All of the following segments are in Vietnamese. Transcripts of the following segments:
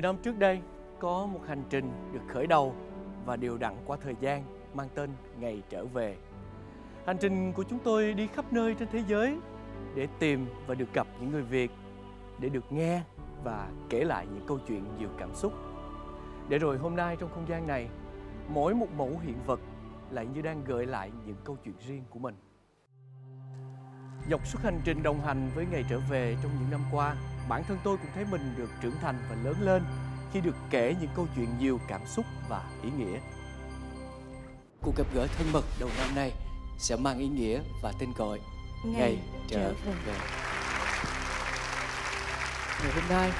10 năm trước đây, có một hành trình được khởi đầu và điều đặn qua thời gian mang tên Ngày trở về. Hành trình của chúng tôi đi khắp nơi trên thế giới để tìm và được gặp những người Việt, để được nghe và kể lại những câu chuyện nhiều cảm xúc. Để rồi hôm nay trong không gian này, mỗi một mẫu hiện vật lại như đang gợi lại những câu chuyện riêng của mình. Dọc suốt hành trình đồng hành với ngày trở về trong những năm qua, bản thân tôi cũng thấy mình được trưởng thành và lớn lên khi được kể những câu chuyện nhiều cảm xúc và ý nghĩa. Cuộc gặp gỡ thân mật đầu năm nay sẽ mang ý nghĩa và tên gọi Ngày, trở về. Ngày hôm nay,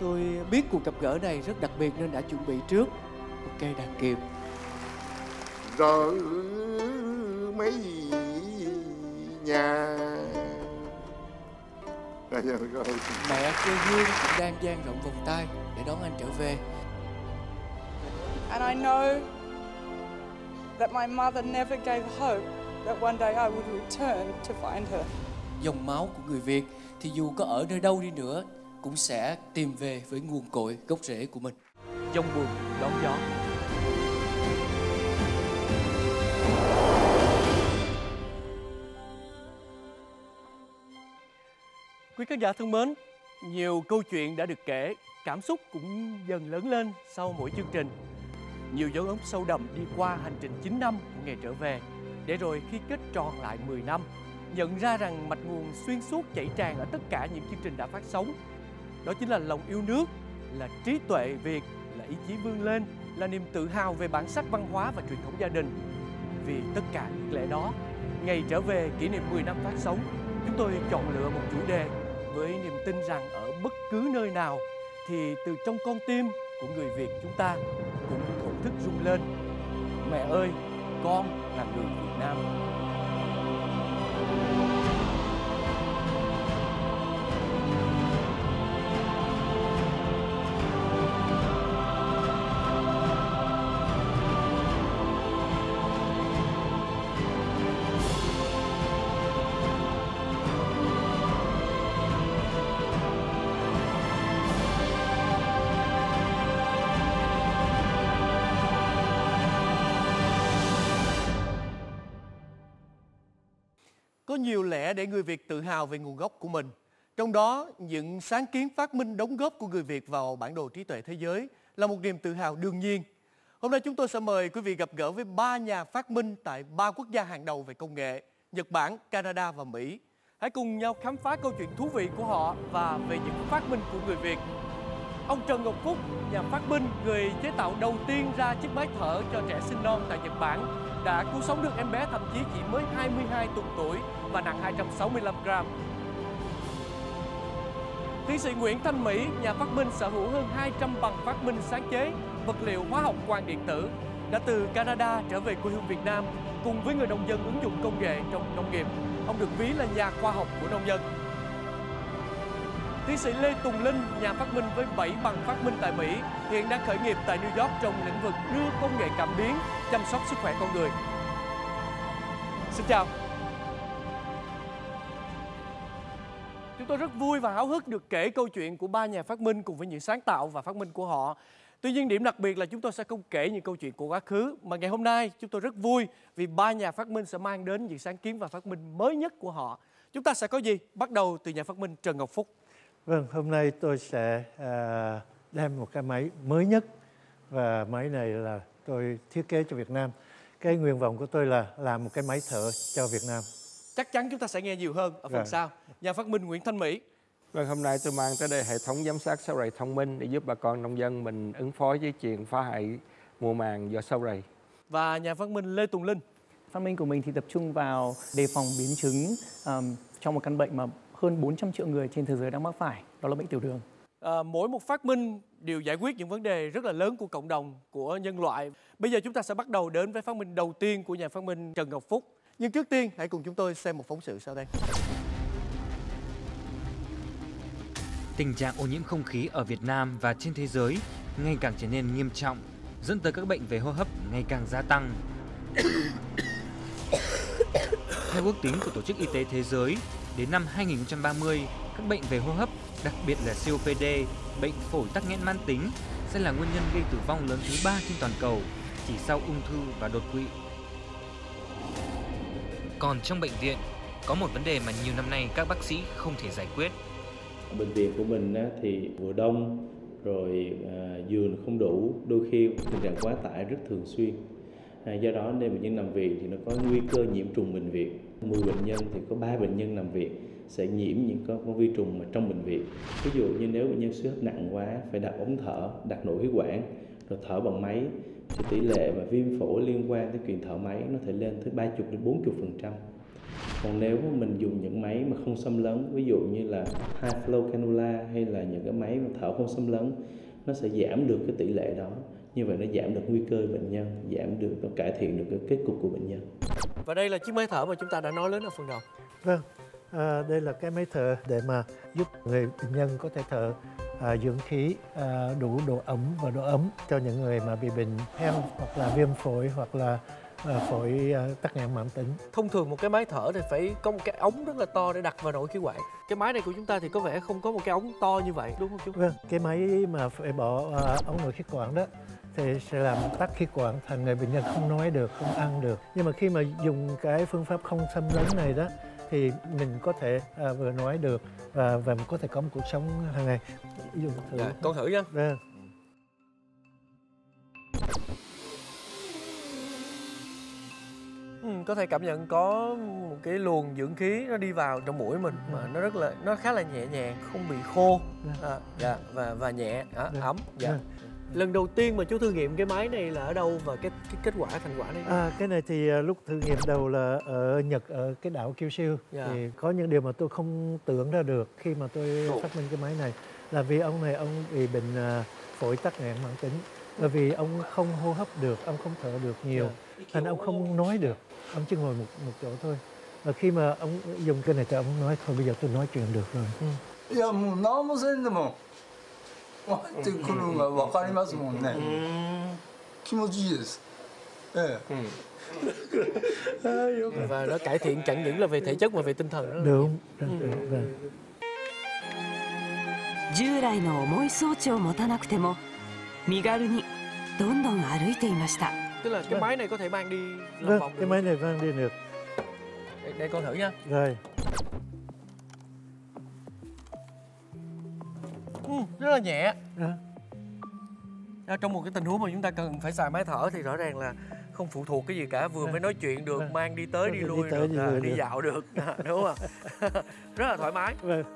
tôi biết cuộc gặp gỡ này rất đặc biệt nên đã chuẩn bị trước một cây đàn kiềm. Rỡ mấy nhà Rồi, rồi, rồi. Mẹ quê hương cũng đang dang rộng vòng tay để đón anh trở về. And I know that my mother never gave hope that one day I would return to find her. Dòng máu của người Việt thì dù có ở nơi đâu đi nữa cũng sẽ tìm về với nguồn cội gốc rễ của mình. Dòng buồn đón gió. Quý khán giả thân mến, nhiều câu chuyện đã được kể, cảm xúc cũng dần lớn lên sau mỗi chương trình. Nhiều dấu ấn sâu đậm đi qua hành trình 9 năm của ngày trở về, để rồi khi kết tròn lại 10 năm, nhận ra rằng mạch nguồn xuyên suốt chảy tràn ở tất cả những chương trình đã phát sóng. Đó chính là lòng yêu nước, là trí tuệ Việt, là ý chí vươn lên, là niềm tự hào về bản sắc văn hóa và truyền thống gia đình. Vì tất cả những lẽ đó, ngày trở về kỷ niệm 10 năm phát sóng, chúng tôi chọn lựa một chủ đề với niềm tin rằng ở bất cứ nơi nào thì từ trong con tim của người Việt chúng ta cũng thổn thức rung lên. Mẹ ơi, con là người Việt Nam. Có nhiều lẽ để người Việt tự hào về nguồn gốc của mình. Trong đó, những sáng kiến phát minh đóng góp của người Việt vào bản đồ trí tuệ thế giới là một niềm tự hào đương nhiên. Hôm nay chúng tôi sẽ mời quý vị gặp gỡ với ba nhà phát minh tại ba quốc gia hàng đầu về công nghệ, Nhật Bản, Canada và Mỹ. Hãy cùng nhau khám phá câu chuyện thú vị của họ và về những phát minh của người Việt. Ông Trần Ngọc Phúc, nhà phát minh, người chế tạo đầu tiên ra chiếc máy thở cho trẻ sinh non tại Nhật Bản, đã cứu sống được em bé thậm chí chỉ mới 22 tuần tuổi và nặng 265 gram. Tiến sĩ Nguyễn Thanh Mỹ, nhà phát minh sở hữu hơn 200 bằng phát minh sáng chế vật liệu hóa học quang điện tử, đã từ Canada trở về quê hương Việt Nam cùng với người nông dân ứng dụng công nghệ trong nông nghiệp. Ông được ví là nhà khoa học của nông dân. Tiến sĩ Lê Tùng Linh, nhà phát minh với 7 bằng phát minh tại Mỹ, hiện đang khởi nghiệp tại New York trong lĩnh vực đưa công nghệ cảm biến, chăm sóc sức khỏe con người. Xin chào. Chúng tôi rất vui và háo hức được kể câu chuyện của ba nhà phát minh cùng với những sáng tạo và phát minh của họ. Tuy nhiên điểm đặc biệt là chúng tôi sẽ không kể những câu chuyện của quá khứ mà ngày hôm nay chúng tôi rất vui vì ba nhà phát minh sẽ mang đến những sáng kiến và phát minh mới nhất của họ. Chúng ta sẽ có gì? Bắt đầu từ nhà phát minh Trần Ngọc Phúc. Vâng, hôm nay tôi sẽ à, đem một cái máy mới nhất và máy này là tôi thiết kế cho Việt Nam. Cái nguyện vọng của tôi là làm một cái máy thở cho Việt Nam. Chắc chắn chúng ta sẽ nghe nhiều hơn ở phần Vâng. sau. Nhà phát minh Nguyễn Thanh Mỹ. Vâng, hôm nay tôi mang tới đây hệ thống giám sát sâu rầy thông minh để giúp bà con nông dân mình ứng phó với chuyện phá hại mùa màng do sâu rầy. và nhà phát minh Lê Tùng Linh. Phát minh của mình thì tập trung vào đề phòng biến chứng um, trong một căn bệnh mà hơn 400 triệu người trên thế giới đang mắc phải, đó là bệnh tiểu đường. À, mỗi một phát minh đều giải quyết những vấn đề rất là lớn của cộng đồng, của nhân loại. Bây giờ chúng ta sẽ bắt đầu đến với phát minh đầu tiên của nhà phát minh Trần Ngọc Phúc. Nhưng trước tiên, hãy cùng chúng tôi xem một phóng sự sau đây. Tình trạng ô nhiễm không khí ở Việt Nam và trên thế giới ngày càng trở nên nghiêm trọng, dẫn tới các bệnh về hô hấp ngày càng gia tăng. Theo ước tính của Tổ chức Y tế Thế giới, đến năm 2030, các bệnh về hô hấp đặc biệt là COPD, bệnh phổi tắc nghẽn mãn tính sẽ là nguyên nhân gây tử vong lớn thứ ba trên toàn cầu, chỉ sau ung thư và đột quỵ. Còn trong bệnh viện, có một vấn đề mà nhiều năm nay các bác sĩ không thể giải quyết. Bệnh viện của mình thì vừa đông rồi à, giường không đủ, đôi khi tình trạng quá tải rất thường xuyên. À, do đó nên bệnh nhân nằm viện thì nó có nguy cơ nhiễm trùng bệnh viện. 10 bệnh nhân thì có 3 bệnh nhân nằm viện sẽ nhiễm những con, con vi trùng mà trong bệnh viện. Ví dụ như nếu bệnh nhân suy hấp nặng quá phải đặt ống thở, đặt nội khí quản rồi thở bằng máy thì tỷ lệ mà viêm phổi liên quan tới truyền thở máy nó thể lên tới 30 đến 40 phần trăm còn nếu mình dùng những máy mà không xâm lấn ví dụ như là high flow cannula hay là những cái máy mà thở không xâm lấn nó sẽ giảm được cái tỷ lệ đó như vậy nó giảm được nguy cơ bệnh nhân giảm được nó cải thiện được cái kết cục của bệnh nhân Và đây là chiếc máy thở mà chúng ta đã nói lớn ở phần đầu. Vâng, à, đây là cái máy thở để mà giúp người bệnh nhân có thể thở à, dưỡng khí à, đủ độ ẩm và độ ấm cho những người mà bị bệnh hen hoặc là viêm phổi hoặc là à, phổi à, tắc nghẽn mãn tính. Thông thường một cái máy thở thì phải có một cái ống rất là to để đặt vào nội khí quản. Cái máy này của chúng ta thì có vẻ không có một cái ống to như vậy, đúng không chú? Vâng, cái máy mà phải bỏ à, ống nội khí quản đó thì sẽ làm tắc khí quản thành người bệnh nhân không nói được, không ăn được. Nhưng mà khi mà dùng cái phương pháp không xâm lấn này đó thì mình có thể à, vừa nói được và và mình có thể có một cuộc sống hàng ngày. Dùng thử. Dạ, con thử nha. Vâng. Ừ, có thể cảm nhận có một cái luồng dưỡng khí nó đi vào trong mũi mình mà nó rất là nó khá là nhẹ nhàng không bị khô à, dạ và và nhẹ à, Dạ. ấm dạ Dạ lần đầu tiên mà chú thử nghiệm cái máy này là ở đâu và cái, cái kết quả thành quả này À, cái này thì à, lúc thử nghiệm đầu là ở Nhật ở cái đảo Kyushu Dạ. thì có những điều mà tôi không tưởng ra được khi mà tôi Ồ. phát minh cái máy này là vì ông này ông bị bệnh à, phổi tắc nghẽn mãn tính bởi vì ông không hô hấp được ông không thở được nhiều thành ông không nói được ông chỉ ngồi một một chỗ thôi và khi mà ông dùng cái này thì ông nói thôi bây giờ tôi nói chuyện được rồi いやもう何もせんでも 入ってくるのが分かりますもんね、気持ちいいですええ và nó cải thiện chẳng những là về thể chất mà về tinh thần nữa đúng, đúng, đúng, vâng. 従来の重い装置を持たなくても身軽にどんどん歩いていました tức là cái Vâng. máy này có thể mang đi lòng Vâng, vòng cái được. máy này vang đi được đây, đây con thử nha rồi Ừ, rất là nhẹ. À, À, trong một cái tình huống mà chúng ta cần phải xài máy thở thì rõ ràng là không phụ thuộc cái gì cả vừa Vâng. mới nói chuyện được Vâng. mang đi tới đi Đi lui tới được đi à, đi dạo được à, đúng không? Rất là thoải mái.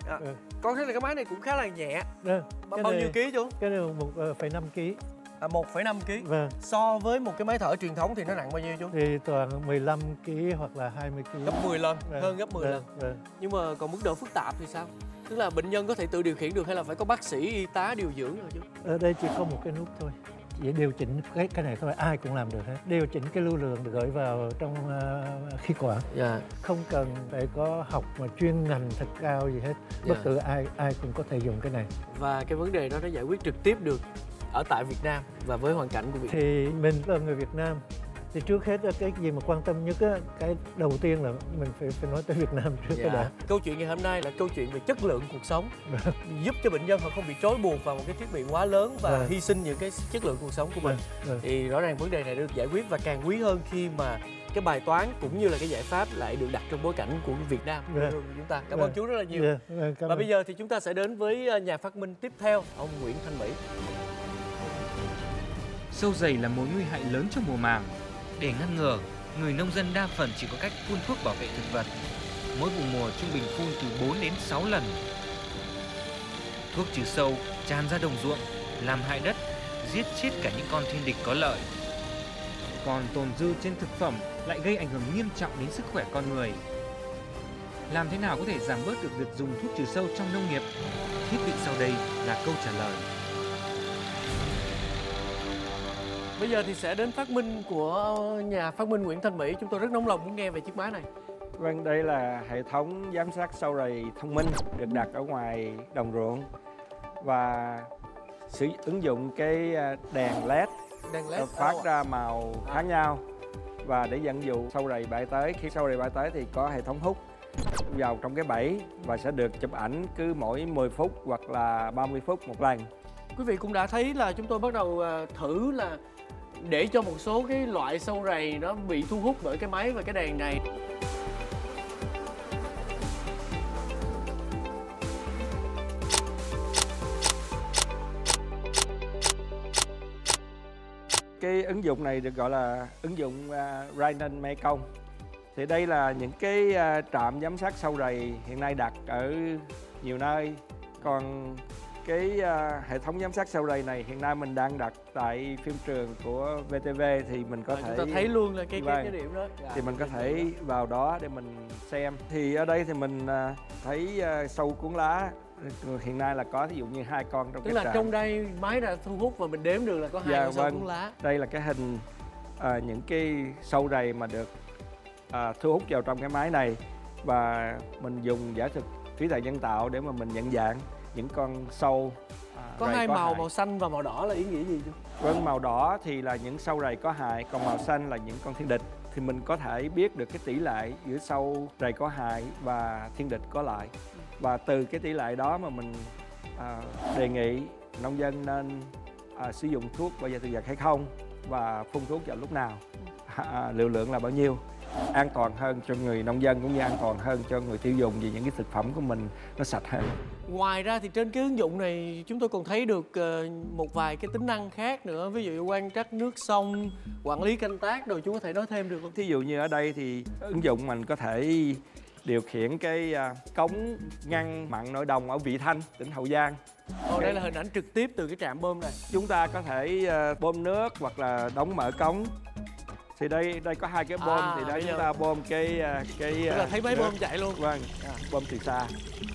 À, con thấy là cái máy này cũng khá là nhẹ. Cái bao này- nhiêu ký chú? cái này một ờ, phẩy năm ký. À, 1,5 ký. Vâng. So với một cái máy thở truyền thống thì nó nặng bao nhiêu chú? Thì toàn 15 kg hoặc là 20 kg gấp 10 lần Vâng, hơn gấp 10 vâng, lần. vâng. nhưng mà còn mức độ phức tạp thì sao tức là bệnh nhân có thể tự điều khiển được hay là phải có bác sĩ y tá điều dưỡng rồi chú ở đây chỉ có một cái nút thôi. Chỉ điều chỉnh cái cái này thôi ai cũng làm được hết. Điều chỉnh cái lưu lượng được gửi vào trong ờ, khí quản. Dạ. Không cần phải có học mà chuyên ngành thật cao gì hết. Bất Dạ. cứ ai ai cũng có thể dùng cái này. Và cái vấn đề đó nó giải quyết trực tiếp được ở tại Việt Nam và với hoàn cảnh của Việt Nam thì mình là người Việt Nam thì trước hết á, cái gì mà quan tâm nhất á, cái đầu tiên là mình phải phải nói tới Việt Nam trước cái đã Dạ. Câu chuyện ngày hôm nay là câu chuyện về chất lượng cuộc sống giúp cho bệnh nhân họ không bị trói buộc vào một cái thiết bị quá lớn và Vâng. hy sinh những cái chất lượng cuộc sống của mình. Vâng, vâng. Thì rõ ràng vấn đề này được giải quyết và càng quý hơn khi mà cái bài toán cũng như là cái giải pháp lại được đặt trong bối cảnh của Việt Nam Vâng. hương của chúng ta. Cảm Vâng. ơn chú rất là nhiều. Dạ, vâng, cảm Và bây giờ thì chúng ta sẽ đến với ờ, nhà phát minh tiếp theo, ông Nguyễn Thanh Mỹ. Sâu dày là mối nguy hại lớn cho mùa màng. Để ngăn ngừa, người nông dân đa phần chỉ có cách phun thuốc bảo vệ thực vật. Mỗi vụ mùa trung bình phun từ 4 đến 6 lần. Thuốc trừ sâu tràn ra đồng ruộng, làm hại đất, giết chết cả những con thiên địch có lợi. Còn tồn dư trên thực phẩm lại gây ảnh hưởng nghiêm trọng đến sức khỏe con người. Làm thế nào có thể giảm bớt được việc dùng thuốc trừ sâu trong nông nghiệp? Thiết bị sau đây là câu trả lời. Bây giờ thì sẽ đến phát minh của nhà phát minh Nguyễn Thanh Mỹ. Chúng tôi rất nóng lòng muốn nghe về chiếc máy này. Vâng, đây là hệ thống giám sát sau rầy thông minh được đặt ở ngoài đồng ruộng và sử ứng dụng cái à, đèn led Đèn led. phát ra màu khác nhau và để dẫn dụ sau rầy bãi tới khi sau rầy bãi tới thì có hệ thống hút vào trong cái bẫy và sẽ được chụp ảnh cứ mỗi 10 phút hoặc là 30 phút một lần. Quý vị cũng đã thấy là chúng tôi bắt đầu à, thử là để cho một số cái loại sâu rầy nó bị thu hút bởi cái máy và cái đèn này. Cái ứng dụng này được gọi là ứng dụng à, uh, Rhinon Mekong. Thì đây là những cái uh, trạm giám sát sâu rầy hiện nay đặt ở nhiều nơi. Còn cái uh, hệ thống giám sát sâu rầy này hiện nay mình đang đặt tại phim trường của VTV thì mình có À, thể chúng ta thấy luôn là cái cái, Vâng. cái điểm đó. thì mình có thể vào đó để mình xem thì ở đây thì mình à, thấy à, sâu cuốn lá hiện nay là có ví dụ như hai con trong Tức cái là trạm. trong đây máy đã thu hút và mình đếm được là có hai Dạ, con sâu vâng. cuốn lá. đây là cái hình à, những cái sâu rầy mà được à, thu hút vào trong cái máy này và mình dùng giả thực trí tuệ nhân tạo để mà mình nhận dạng những con sâu à, Có hai màu, hại. màu xanh và màu đỏ là ý nghĩa gì chú? Vâng, màu đỏ thì là những sâu rầy có hại, còn màu xanh là những con thiên địch. Thì mình có thể biết được cái tỷ lệ giữa sâu rầy có hại và thiên địch có lợi. Và từ cái tỷ lệ đó mà mình à, đề nghị nông dân nên à, sử dụng thuốc bảo vệ thực vật hay không và phun thuốc vào lúc nào, à, liều lượng là bao nhiêu an toàn hơn cho người nông dân cũng như an toàn hơn cho người tiêu dùng vì những cái thực phẩm của mình nó sạch hơn. Ngoài ra thì trên cái ứng dụng này chúng tôi còn thấy được ờ, một vài cái tính năng khác nữa Ví dụ quan trắc nước sông, quản lý canh tác rồi chú có thể nói thêm được không? Thí dụ như ở đây thì ứng dụng mình có thể điều khiển cái à, cống ngăn mặn nội đồng ở Vị Thanh, tỉnh Hậu Giang. Còn đây là hình ảnh trực tiếp từ cái trạm bơm này Chúng ta có thể à, bơm nước hoặc là đóng mở cống. Thì đây đây có hai cái bơm À, thì đây bây chúng ta bơm cái à, cái Tức là à, thấy máy nước. bơm chạy luôn Vâng, bơm từ xa.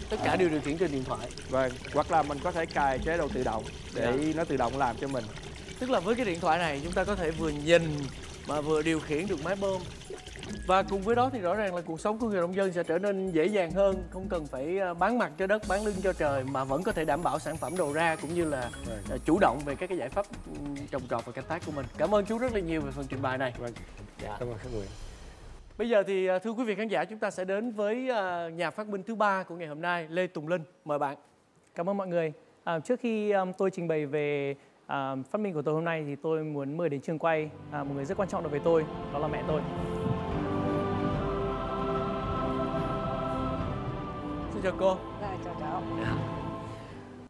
Tất cả đều điều khiển trên điện thoại Vâng, hoặc là mình có thể cài chế độ tự động để Dạ. nó tự động làm cho mình. Tức là với cái điện thoại này chúng ta có thể vừa nhìn mà vừa điều khiển được máy bơm và cùng với đó thì rõ ràng là cuộc sống của người nông dân sẽ trở nên dễ dàng hơn không cần phải à, bán mặt cho đất bán lưng cho trời mà vẫn có thể đảm bảo sản phẩm đầu ra cũng như là à, chủ động về các cái giải pháp ừm, trồng trọt và canh tác của mình cảm ơn chú rất là nhiều về phần trình bày này Vâng. Dạ. Cảm ơn các người. Bây giờ thì à, thưa quý vị khán giả chúng ta sẽ đến với nhà phát minh thứ ba của ngày hôm nay Lê Tùng Linh mời bạn Cảm ơn mọi người. À, trước khi um, tôi trình bày về à, phát minh của tôi hôm nay thì tôi muốn mời đến trường quay à, một người rất quan trọng đối với tôi, đó là mẹ tôi. Chào cô Rồi, chào cháu.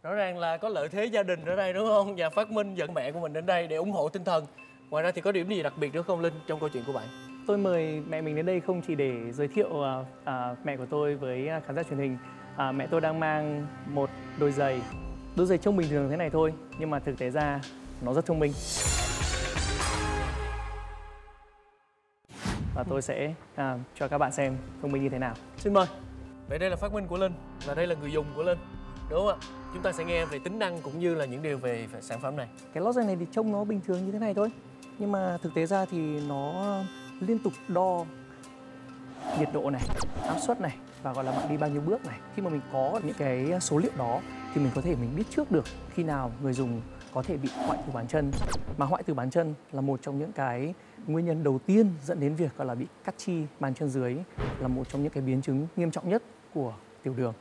Rõ ràng là có lợi thế gia đình ở đây đúng không? Nhà phát minh dẫn mẹ của mình đến đây để ủng hộ tinh thần. Ngoài ra thì có điểm gì đặc biệt nữa không Linh trong câu chuyện của bạn? Tôi mời mẹ mình đến đây không chỉ để giới thiệu à, à, mẹ của tôi với à, khán giả truyền hình. À, mẹ tôi đang mang một đôi giày, đôi giày trông bình thường thế này thôi, nhưng mà thực tế ra nó rất thông minh. Và tôi sẽ à, cho các bạn xem thông minh như thế nào. Xin mời. Vậy đây là phát minh của Linh và đây là người dùng của Linh. Đúng không ạ? Chúng ta sẽ nghe về tính năng cũng như là những điều về sản phẩm này. Cái lót này thì trông nó bình thường như thế này thôi Nhưng mà thực tế ra thì nó liên tục đo nhiệt độ này, áp suất này và gọi là bạn đi bao nhiêu bước này. Khi mà mình có những cái số liệu đó thì mình có thể mình biết trước được khi nào người dùng có thể bị hoại tử bàn chân. Mà hoại tử bàn chân là một trong những cái nguyên nhân đầu tiên dẫn đến việc gọi là bị cắt chi bàn chân dưới là một trong những cái biến chứng nghiêm trọng nhất của tiểu đường.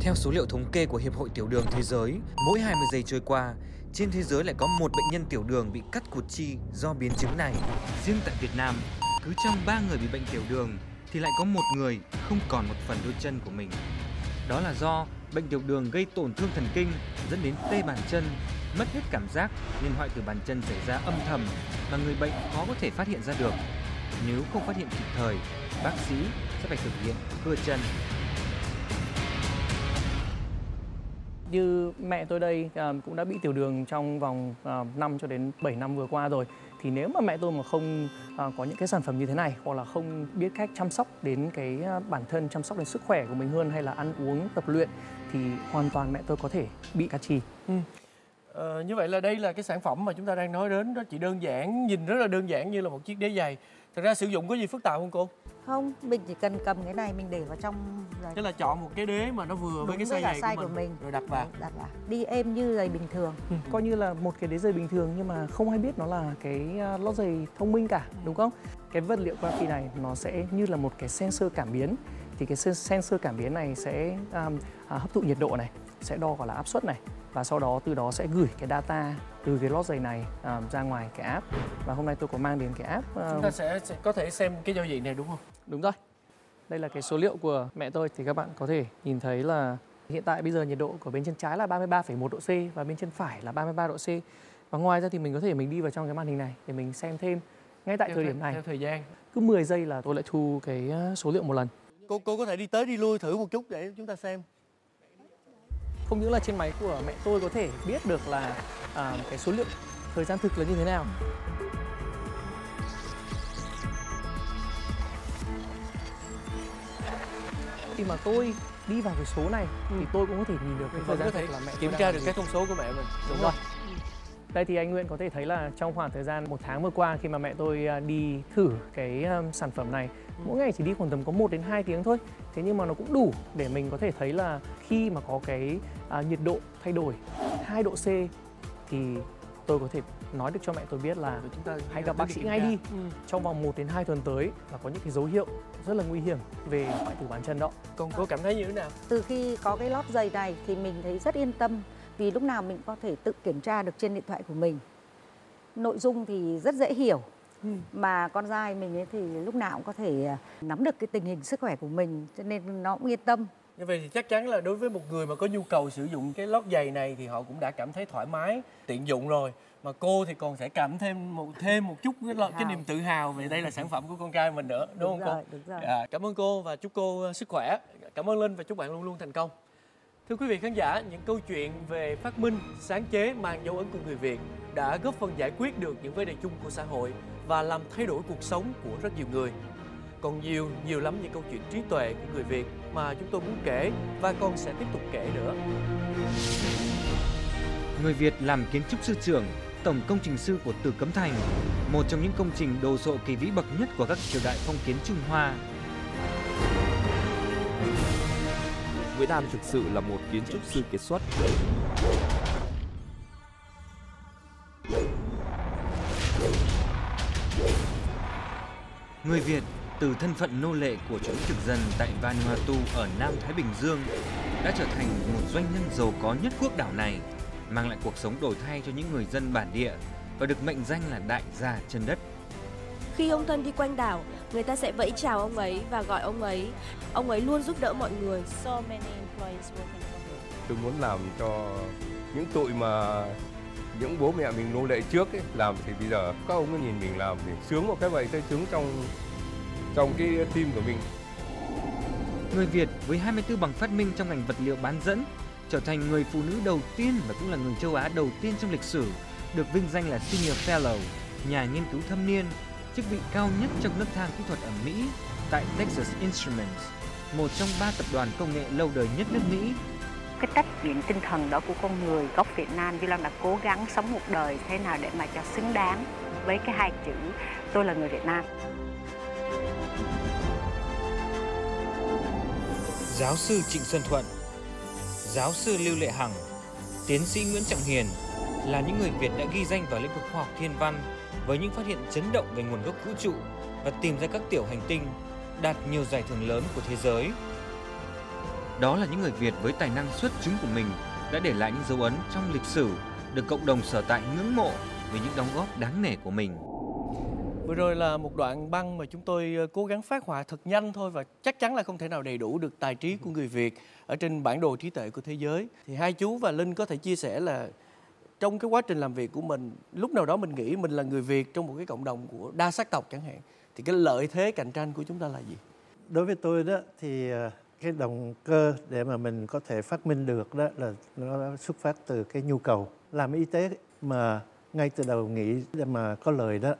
Theo số liệu thống kê của Hiệp hội Tiểu đường Thế giới, mỗi 20 giây trôi qua, trên thế giới lại có một bệnh nhân tiểu đường bị cắt cụt chi do biến chứng này. Riêng tại Việt Nam, cứ trong 3 người bị bệnh tiểu đường thì lại có một người không còn một phần đôi chân của mình. Đó là do bệnh tiểu đường gây tổn thương thần kinh dẫn đến tê bàn chân, mất hết cảm giác nên hoại tử bàn chân xảy ra âm thầm mà người bệnh khó có thể phát hiện ra được. Nếu không phát hiện kịp thời, bác sĩ sẽ phải thực hiện cưa chân Như mẹ tôi đây à, cũng đã bị tiểu đường trong vòng à, 5 cho đến 7 năm vừa qua rồi. Thì nếu mà mẹ tôi mà không à, có những cái sản phẩm như thế này hoặc là không biết cách chăm sóc đến cái à, bản thân, chăm sóc đến sức khỏe của mình hơn hay là ăn uống, tập luyện thì hoàn toàn mẹ tôi có thể bị cắt chi. Ờ, như vậy là đây là cái sản phẩm mà chúng ta đang nói đến đó chỉ đơn giản, nhìn rất là đơn giản như là một chiếc đế giày. Thật ra sử dụng có gì phức tạp không cô? Không? Mình chỉ cần cầm cái này mình để vào trong giày Tức là chọn một cái đế mà nó vừa với Đúng cái size cả giày size của của mình, mình. rồi đặt vào. đặt vào. Đi êm như giày bình thường. Ừ, coi như là một cái đế giày bình thường nhưng mà không ai biết nó là cái à, lót giày thông minh cả đúng không? Cái vật liệu graphite này nó sẽ như là một cái sensor cảm biến. Thì cái sen- sensor cảm biến này sẽ um, à, hấp thụ nhiệt độ này sẽ đo gọi là áp suất này. Và sau đó từ đó sẽ gửi cái data từ cái lót giày này à, ra ngoài cái app. Và hôm nay tôi có mang đến cái app à, Chúng ta sẽ, sẽ có thể xem cái giao diện này đúng không? Đúng rồi. Đây là cái số liệu của mẹ tôi thì các bạn có thể nhìn thấy là hiện tại bây giờ nhiệt độ của bên chân trái là 33,1 độ C và bên chân phải là 33 độ C. Và ngoài ra thì mình có thể mình đi vào trong cái màn hình này để mình xem thêm ngay tại Theo thời điểm này. theo thời gian. Cứ 10 giây là tôi lại thu cái ờ, số liệu một lần. Cô cô có thể đi tới đi lui thử một chút để chúng ta xem. Không những là trên máy của mẹ tôi có thể biết được là à, cái số liệu thời gian thực là như thế nào. Khi mà tôi đi vào cái số này thì tôi cũng có thể nhìn được cái thời gian thực là mẹ kiểm tra được cái thông số của mẹ mình. Đúng rồi. Đây thì anh Nguyễn có thể thấy là trong khoảng thời gian một tháng vừa qua khi mà mẹ tôi à, đi thử cái sản phẩm này mỗi ngày chỉ đi khoảng tầm có 1 đến 2 tiếng thôi. Thế nhưng mà nó cũng đủ để mình có thể thấy là khi mà có cái à, nhiệt độ thay đổi 2 độ C thì tôi có thể nói được cho mẹ tôi biết là chúng ta hãy gặp bác sĩ ngay đi. Ừ. Trong vòng 1 đến 2 tuần tới là có những cái dấu hiệu rất là nguy hiểm về hoại tử bàn chân đó. Còn cô cảm thấy như thế nào? từ khi có cái lót giày này thì mình thấy rất yên tâm vì lúc nào mình có thể tự kiểm tra được trên điện thoại của mình nội dung thì rất dễ hiểu mà con trai mình ấy thì lúc nào cũng có thể à, nắm được cái tình hình sức khỏe của mình cho nên nó cũng yên tâm Như vậy thì chắc chắn là đối với một người mà có nhu cầu sử dụng cái lót giày này thì họ cũng đã cảm thấy thoải mái, tiện dụng rồi. Mà cô thì còn sẽ cảm thêm một thêm một chút cái, lo- cái niềm tự hào vì đây là sản phẩm của con trai mình nữa, đúng, Đúng không rồi, cô? đúng rồi. Dạ, cảm ơn cô và chúc cô ờ, sức khỏe. Cảm ơn Linh và chúc bạn luôn luôn thành công. Thưa quý vị khán giả, những câu chuyện về phát minh, sáng chế mang dấu ấn của người Việt đã góp phần giải quyết được những vấn đề chung của xã hội và làm thay đổi cuộc sống của rất nhiều người. Còn nhiều, nhiều lắm những câu chuyện trí tuệ của người Việt mà chúng tôi muốn kể và còn sẽ tiếp tục kể nữa. Người Việt làm kiến trúc sư trưởng, tổng công trình sư của Tử Cấm Thành, một trong những công trình đồ sộ kỳ vĩ bậc nhất của các triều đại phong kiến Trung Hoa. Nguyễn An thực sự là một kiến trúc sư kiệt xuất. Người Việt từ thân phận nô lệ của chủ nghĩa thực dân tại Vanuatu ở Nam Thái Bình Dương đã trở thành một doanh nhân giàu có nhất quốc đảo này, mang lại cuộc sống đổi thay cho những người dân bản địa và được mệnh danh là đại gia chân đất. Khi ông Thân đi quanh đảo, người ta sẽ vẫy chào ông ấy và gọi ông ấy. Ông ấy luôn giúp đỡ mọi người. Tôi muốn làm cho những tụi mà những bố mẹ mình nô lệ trước ấy, làm thì bây giờ các ông ấy nhìn mình làm thì sướng một cái vậy tôi sướng trong trong cái team của mình Người Việt với 24 bằng phát minh trong ngành vật liệu bán dẫn trở thành người phụ nữ đầu tiên và cũng là người châu Á đầu tiên trong lịch sử được vinh danh là Senior Fellow, nhà nghiên cứu thâm niên, chức vị cao nhất trong nấc thang kỹ thuật ở Mỹ tại Texas Instruments, một trong ba tập đoàn công nghệ lâu đời nhất nước Mỹ. Cái trách nhiệm tinh thần đó của con người gốc Việt Nam Vi Lan đã cố gắng sống một đời thế nào để mà cho xứng đáng với cái hai chữ tôi là người Việt Nam. Giáo sư Trịnh Xuân Thuận, giáo sư Lưu Lệ Hằng, tiến sĩ Nguyễn Trọng Hiền là những người Việt đã ghi danh vào lĩnh vực khoa học thiên văn với những phát hiện chấn động về nguồn gốc vũ trụ và tìm ra các tiểu hành tinh, đạt nhiều giải thưởng lớn của thế giới. Đó là những người Việt với tài năng xuất chúng của mình đã để lại những dấu ấn trong lịch sử được cộng đồng sở tại ngưỡng mộ vì những đóng góp đáng nể của mình. Vừa rồi là một đoạn băng mà chúng tôi ờ, cố gắng phát họa thật nhanh thôi và chắc chắn là không thể nào đầy đủ được tài trí của người Việt ở trên bản đồ trí tuệ của thế giới. Thì hai chú và Linh có thể chia sẻ là trong cái quá trình làm việc của mình, lúc nào đó mình nghĩ mình là người Việt trong một cái cộng đồng của đa sắc tộc chẳng hạn. Thì cái lợi thế cạnh tranh của chúng ta là gì? đối với tôi đó thì ờ, cái động cơ để mà mình có thể phát minh được đó là nó xuất phát từ cái nhu cầu làm y tế mà ngay từ đầu nghĩ mà có lời đó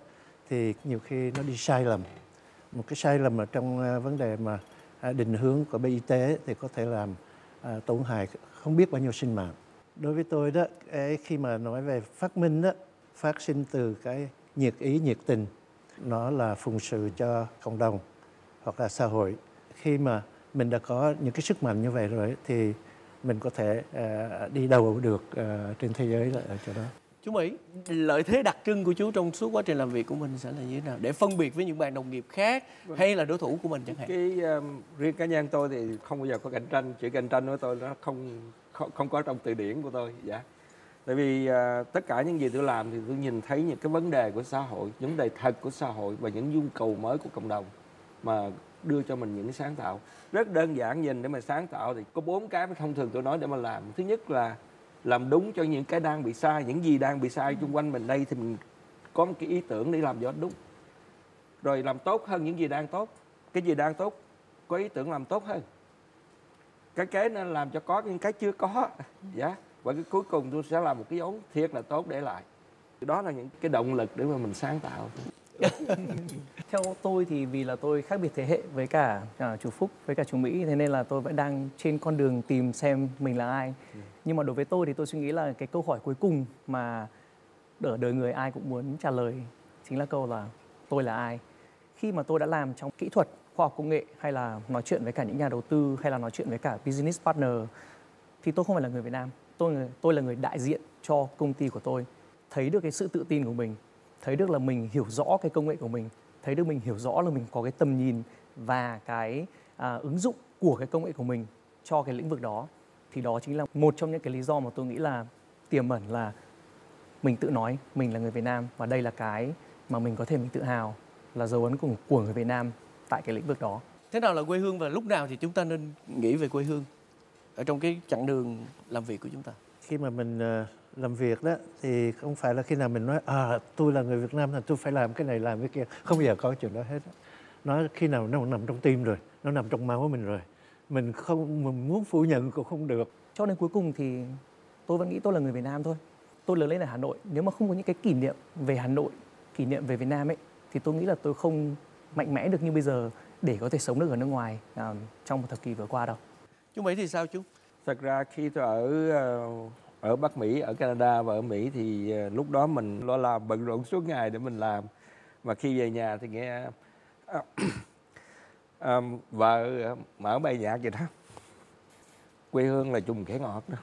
thì nhiều khi nó đi sai lầm. Một cái sai lầm ở trong à, vấn đề mà à, định hướng của bên y tế thì có thể làm à, tổn hại không biết bao nhiêu sinh mạng. Đối với tôi đó khi mà nói về phát minh đó phát sinh từ cái nhiệt ý nhiệt tình nó là phụng sự cho cộng đồng hoặc là xã hội. Khi mà mình đã có những cái sức mạnh như vậy rồi thì mình có thể uh, đi đầu được uh, trên thế giới là ở chỗ đó chú Mỹ lợi thế đặc trưng của chú trong suốt quá trình làm việc của mình sẽ là như thế nào? Để phân biệt với những bạn đồng nghiệp khác Vâng. hay là đối thủ của mình chẳng hạn. Cái um, riêng cá nhân tôi thì không bao giờ có cạnh tranh chữ cạnh tranh của tôi nó không không, không có trong từ điển của tôi dạ. Tại vì à, tất cả những gì tôi làm thì tôi nhìn thấy những cái vấn đề của xã hội những vấn đề thật của xã hội và những nhu cầu mới của cộng đồng mà đưa cho mình những cái sáng tạo. Rất đơn giản nhìn để mà sáng tạo thì có bốn cái mà thông thường tôi nói để mà làm. Thứ nhất là làm đúng cho những cái đang bị sai những gì đang bị sai xung quanh mình đây thì mình có một cái ý tưởng để làm cho đúng. Rồi làm tốt hơn những gì đang tốt. Cái gì đang tốt có ý tưởng làm tốt hơn. Cái kế nên làm cho có những cái chưa có. Dạ. Và cái cuối cùng tôi sẽ làm một cái dấu thiệt là tốt để lại. Đó là những cái động lực để mà mình sáng tạo Theo tôi thì vì là tôi khác biệt thế hệ với cả à, chú Phúc với cả chú Mỹ thế nên là tôi vẫn đang trên con đường tìm xem mình là ai. Nhưng mà đối với tôi thì tôi suy nghĩ là cái câu hỏi cuối cùng mà ở đời người ai cũng muốn trả lời chính là câu là tôi là ai. Khi mà tôi đã làm trong kỹ thuật, khoa học công nghệ hay là nói chuyện với cả những nhà đầu tư hay là nói chuyện với cả business partner thì tôi không phải là người Việt Nam. Tôi tôi là người đại diện cho công ty của tôi. Thấy được cái sự tự tin của mình, thấy được là mình hiểu rõ cái công nghệ của mình thấy được mình hiểu rõ là mình có cái tầm nhìn và cái à, ứng dụng của cái công nghệ của mình cho cái lĩnh vực đó thì đó chính là một trong những cái lý do mà tôi nghĩ là tiềm ẩn là mình tự nói mình là người Việt Nam và đây là cái mà mình có thể mình tự hào là dấu ấn của, của người Việt Nam tại cái lĩnh vực đó. thế nào là quê hương và lúc nào thì chúng ta nên nghĩ về quê hương ở trong cái chặng đường làm việc của chúng ta khi mà mình ờ, làm việc đó thì không phải là khi nào mình nói à tôi là người Việt Nam là tôi phải làm cái này làm cái kia. Không bao giờ có chuyện đó hết nó khi nào nó nằm trong tim rồi nó nằm trong máu mình rồi. Mình không mình muốn phủ nhận cũng không được. Cho đến cuối cùng thì tôi vẫn nghĩ tôi là người Việt Nam thôi. Tôi lớn lên ở Hà Nội, nếu mà không có những cái kỷ niệm về Hà Nội, kỷ niệm về Việt Nam ấy thì tôi nghĩ là tôi không mạnh mẽ được như bây giờ để có thể sống được ở nước ngoài à, trong một thập kỷ vừa qua đâu. chú Mỹ thì sao chú? Thật ra khi tôi ở ờ, ở Bắc Mỹ ở Canada và ở Mỹ thì ờ, lúc đó mình lo làm bận rộn suốt ngày để mình làm. Mà khi về nhà thì nghe ờ, vợ ờ, mở bài nhạc vậy đó. Quê hương là chùm khẽ ngọt đó.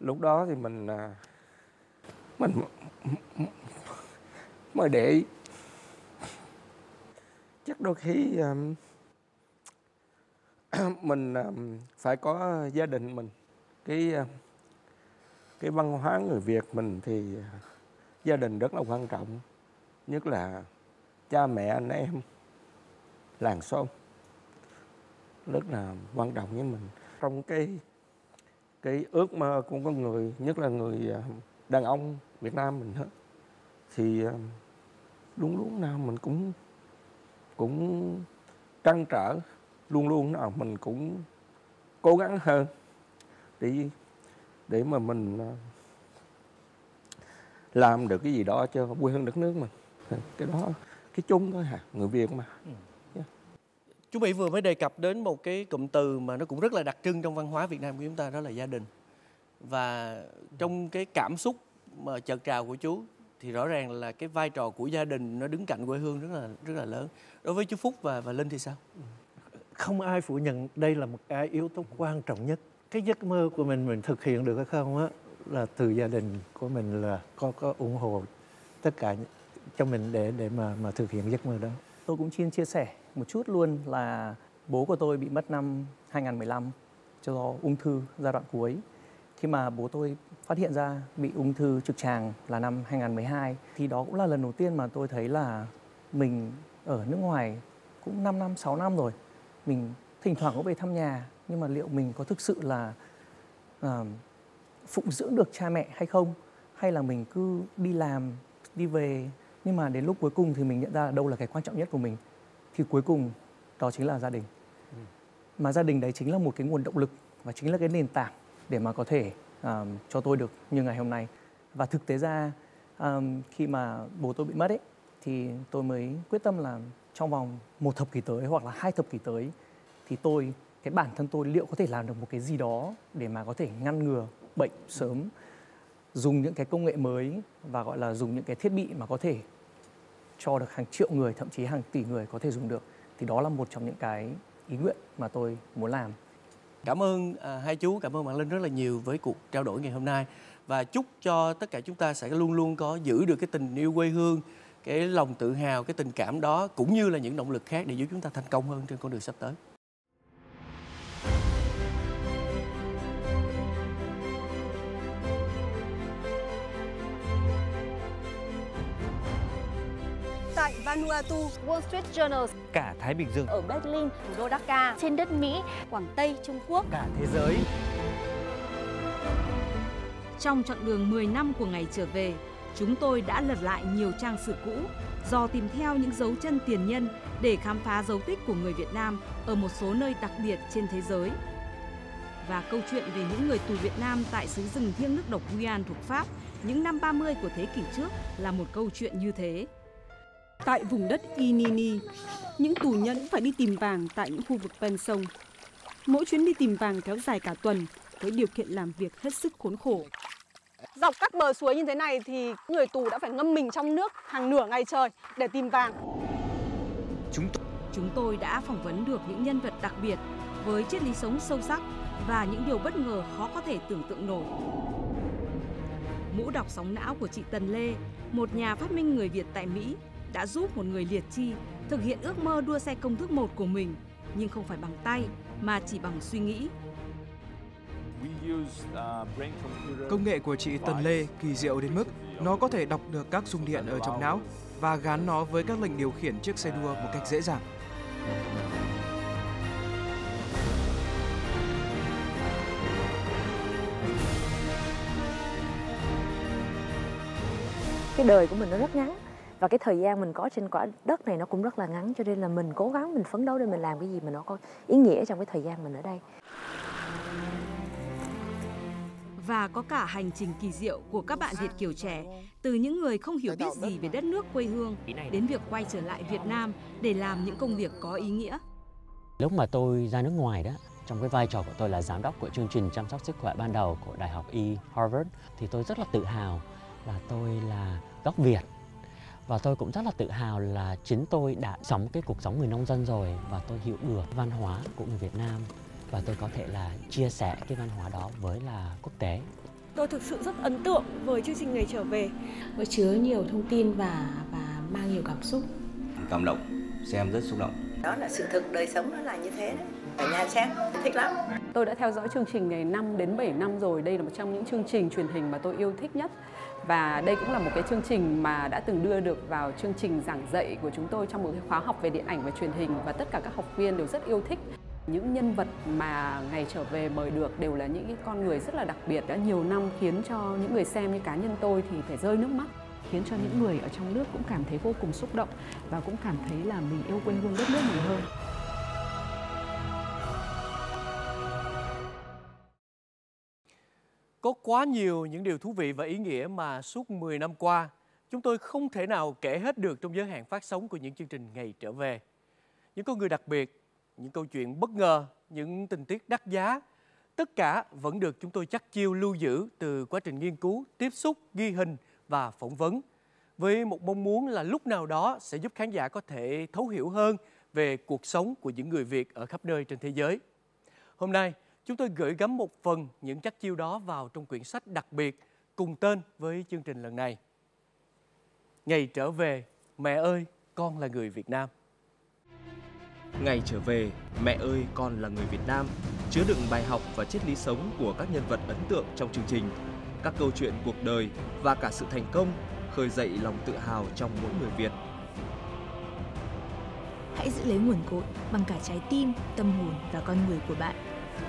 Lúc đó thì mình ờ, mình mới để chắc đôi khi um, mình um, phải có gia đình mình. Cái uh, cái văn hóa người Việt mình thì uh, gia đình rất là quan trọng. Nhất là cha mẹ anh em làng xóm rất là quan trọng với mình. Trong cái cái ước mơ của con người nhất là người uh, đàn ông Việt Nam mình hết thì uh, luôn luôn nào mình cũng cũng trăn trở luôn luôn nào mình cũng cố gắng hơn để để mà mình ờ, làm được cái gì đó cho quê hương đất nước mình. Cái đó cái chung thôi hả người Việt mà. Chú Mỹ vừa mới đề cập đến một cái cụm từ mà nó cũng rất là đặc trưng trong văn hóa Việt Nam của chúng ta đó là gia đình. Và trong cái cảm xúc mà chợt trào của chú thì rõ ràng là cái vai trò của gia đình nó đứng cạnh quê hương rất là rất là lớn. Đối với chú Phúc và và Linh thì sao? Không ai phủ nhận đây là một cái yếu tố quan trọng nhất. Cái giấc mơ của mình mình thực hiện được hay không á là từ gia đình của mình là có có ủng hộ tất cả cho mình để để mà mà thực hiện giấc mơ đó. Tôi cũng xin chia sẻ một chút luôn là bố của tôi bị mất năm 2015 do ung thư giai đoạn cuối. Khi mà bố tôi phát hiện ra bị ung thư trực tràng là năm 2012 thì đó cũng là lần đầu tiên mà tôi thấy là mình ở nước ngoài cũng 5 năm, 6 năm rồi. Mình thỉnh thoảng có về thăm nhà nhưng mà liệu mình có thực sự là à, phụng dưỡng được cha mẹ hay không? Hay là mình cứ đi làm, đi về nhưng mà đến lúc cuối cùng thì mình nhận ra là đâu là cái quan trọng nhất của mình thì cuối cùng đó chính là gia đình mà gia đình đấy chính là một cái nguồn động lực và chính là cái nền tảng để mà có thể um, cho tôi được như ngày hôm nay. Và thực tế ra um, khi mà bố tôi bị mất ấy thì tôi mới quyết tâm là trong vòng một thập kỷ tới hoặc là hai thập kỷ tới thì tôi cái bản thân tôi liệu có thể làm được một cái gì đó để mà có thể ngăn ngừa bệnh sớm dùng những cái công nghệ mới và gọi là dùng những cái thiết bị mà có thể cho được hàng triệu người thậm chí hàng tỷ người có thể dùng được. Thì đó là một trong những cái ý nguyện mà tôi muốn làm. Cảm ơn à, hai chú, cảm ơn bạn Linh rất là nhiều với cuộc trao đổi ngày hôm nay và chúc cho tất cả chúng ta sẽ luôn luôn có giữ được cái tình yêu quê hương, cái lòng tự hào, cái tình cảm đó cũng như là những động lực khác để giúp chúng ta thành công hơn trên con đường sắp tới. Vanuatu, Wall Street Journal, cả Thái Bình Dương, ở Berlin, thủ đô Dhaka, trên đất Mỹ, Quảng Tây, Trung Quốc, cả thế giới. Trong chặng đường 10 năm của ngày trở về, chúng tôi đã lật lại nhiều trang sử cũ, dò tìm theo những dấu chân tiền nhân để khám phá dấu tích của người Việt Nam ở một số nơi đặc biệt trên thế giới. Và câu chuyện về những người tù Việt Nam tại xứ rừng thiêng nước độc Guyane thuộc Pháp những năm 30 của thế kỷ trước là một câu chuyện như thế. Tại vùng đất Inini, những tù nhân phải đi tìm vàng tại những khu vực ven sông. Mỗi chuyến đi tìm vàng kéo dài cả tuần với điều kiện làm việc hết sức khốn khổ. Dọc các bờ suối như thế này thì người tù đã phải ngâm mình trong nước hàng nửa ngày trời để tìm vàng. Chúng tôi... Chúng tôi đã phỏng vấn được những nhân vật đặc biệt với triết lý sống sâu sắc và những điều bất ngờ khó có thể tưởng tượng nổi. Mũ đọc sóng não của chị Tần Lê, một nhà phát minh người Việt tại Mỹ, đã giúp một người liệt chi thực hiện ước mơ đua xe công thức một của mình, nhưng không phải bằng tay mà chỉ bằng suy nghĩ. Công nghệ của chị Tần Lê kỳ diệu đến mức nó có thể đọc được các dung điện ở trong não và gắn nó với các lệnh điều khiển chiếc xe đua một cách dễ dàng. Cái đời của mình nó rất ngắn và cái thời gian mình có trên quả đất này nó cũng rất là ngắn cho nên là mình cố gắng mình phấn đấu để mình làm cái gì mà nó có ý nghĩa trong cái thời gian mình ở đây và có cả hành trình kỳ diệu của các bạn Việt kiều trẻ, từ những người không hiểu biết gì về đất nước quê hương đến việc quay trở lại Việt Nam để làm những công việc có ý nghĩa. Lúc mà tôi ra nước ngoài đó, trong cái vai trò của tôi là giám đốc của chương trình chăm sóc sức khỏe ban đầu của Đại học Y Harvard thì tôi rất là tự hào là tôi là gốc Việt và tôi cũng rất là tự hào là chính tôi đã sống cái cuộc sống người nông dân rồi và tôi hiểu được văn hóa của người Việt Nam và tôi có thể là chia sẻ cái văn hóa đó với là quốc tế. Tôi thực sự rất ấn tượng với chương trình Ngày trở về. Có chứa nhiều thông tin và và mang nhiều cảm xúc. Cảm động, xem rất xúc động. Đó là sự thực đời sống nó là như thế đấy. Ở nhà xem, thích lắm. Tôi đã theo dõi chương trình này 5 đến 7 năm rồi. Đây là một trong những chương trình truyền hình mà tôi yêu thích nhất và đây cũng là một cái chương trình mà đã từng đưa được vào chương trình giảng dạy của chúng tôi trong một cái khóa học về điện ảnh và truyền hình. Và tất cả các học viên đều rất yêu thích. Những nhân vật mà ngày trở về mời được đều là những cái con người rất là đặc biệt. Đã nhiều năm khiến cho những người xem như cá nhân tôi thì phải rơi nước mắt, khiến cho những người ở trong nước cũng cảm thấy vô cùng xúc động và cũng cảm thấy là mình yêu quê hương đất nước mình hơn. Có quá nhiều những điều thú vị và ý nghĩa mà suốt 10 năm qua chúng tôi không thể nào kể hết được trong giới hạn phát sóng của những chương trình ngày trở về. Những con người đặc biệt, những câu chuyện bất ngờ, những tình tiết đắt giá, tất cả vẫn được chúng tôi chắc chiêu lưu giữ từ quá trình nghiên cứu, tiếp xúc, ghi hình và phỏng vấn với một mong muốn là lúc nào đó sẽ giúp khán giả có thể thấu hiểu hơn về cuộc sống của những người Việt ở khắp nơi trên thế giới. Hôm nay, chúng tôi gửi gắm một phần những chắc chiêu đó vào trong quyển sách đặc biệt cùng tên với chương trình lần này. Ngày trở về, mẹ ơi, con là người Việt Nam. Ngày trở về, mẹ ơi, con là người Việt Nam, chứa đựng bài học và triết lý sống của các nhân vật ấn tượng trong chương trình, các câu chuyện cuộc đời và cả sự thành công khơi dậy lòng tự hào trong mỗi người Việt. Hãy giữ lấy nguồn cội bằng cả trái tim, tâm hồn và con người của bạn.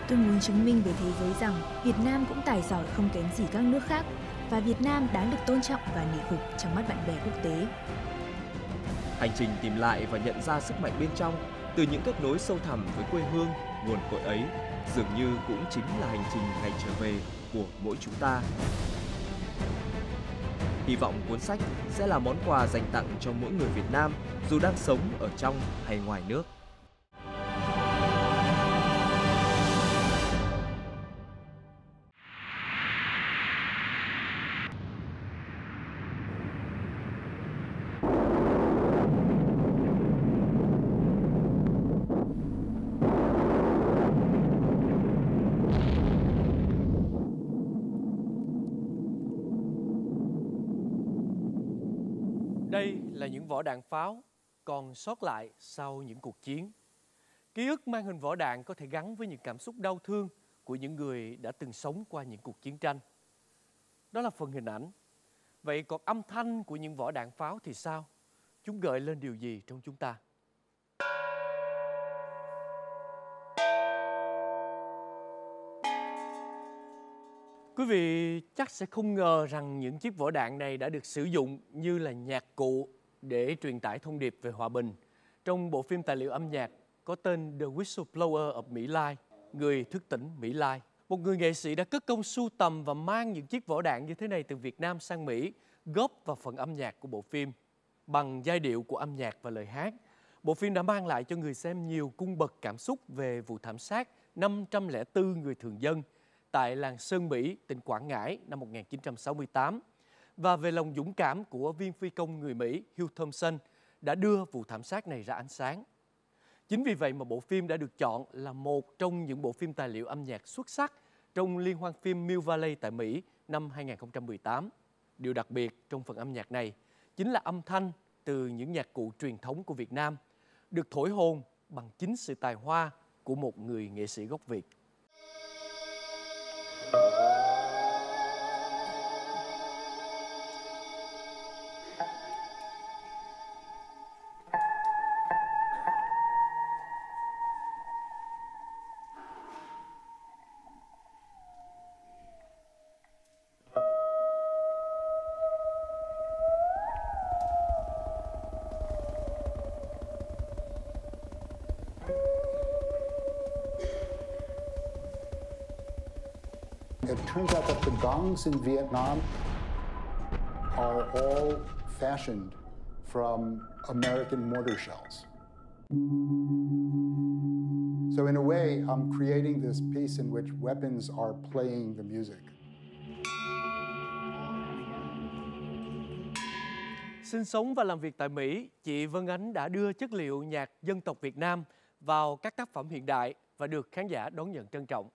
Tôi muốn chứng minh với thế giới rằng Việt Nam cũng tài giỏi không kém gì các nước khác và Việt Nam đáng được tôn trọng và nể phục trong mắt bạn bè quốc tế. Hành trình tìm lại và nhận ra sức mạnh bên trong từ những kết nối sâu thẳm với quê hương, nguồn cội ấy dường như cũng chính là hành trình ngày trở về của mỗi chúng ta. Hy vọng cuốn sách sẽ là món quà dành tặng cho mỗi người Việt Nam dù đang sống ở trong hay ngoài nước. Vỏ đạn pháo còn sót lại sau những cuộc chiến. Ký ức mang hình vỏ đạn có thể gắn với những cảm xúc đau thương của những người đã từng sống qua những cuộc chiến tranh. Đó là phần hình ảnh. Vậy còn âm thanh của những vỏ đạn pháo thì sao? Chúng gợi lên điều gì trong chúng ta? Quý vị chắc sẽ không ngờ rằng những chiếc vỏ đạn này đã được sử dụng như là nhạc cụ để truyền tải thông điệp về hòa bình trong bộ phim tài liệu âm nhạc có tên The Whistleblower of Mỹ Lai, người thức tỉnh Mỹ Lai. Một người nghệ sĩ đã cất công sưu tầm và mang những chiếc vỏ đạn như thế này từ Việt Nam sang Mỹ, góp vào phần âm nhạc của bộ phim. Bằng giai điệu của âm nhạc và lời hát, bộ phim đã mang lại cho người xem nhiều cung bậc cảm xúc về vụ thảm sát 504 người thường dân tại làng Sơn Mỹ, tỉnh Quảng Ngãi năm 1968 và về lòng dũng cảm của viên phi công người Mỹ Hugh Thompson đã đưa vụ thảm sát này ra ánh sáng. Chính vì vậy mà bộ phim đã được chọn là một trong những bộ phim tài liệu âm nhạc xuất sắc trong liên hoan phim Mill Valley tại Mỹ năm 2018. Điều đặc biệt trong phần âm nhạc này chính là âm thanh từ những nhạc cụ truyền thống của Việt Nam được thổi hồn bằng chính sự tài hoa của một người nghệ sĩ gốc Việt. That in Vietnam are all fashioned from American mortar shells. So, in a way, I'm creating this piece in which weapons are playing the music. Sinh sống và làm việc tại Mỹ, chị Vân Ánh đã đưa chất liệu nhạc dân tộc Việt Nam vào các tác phẩm hiện đại và được khán giả đón nhận trân trọng.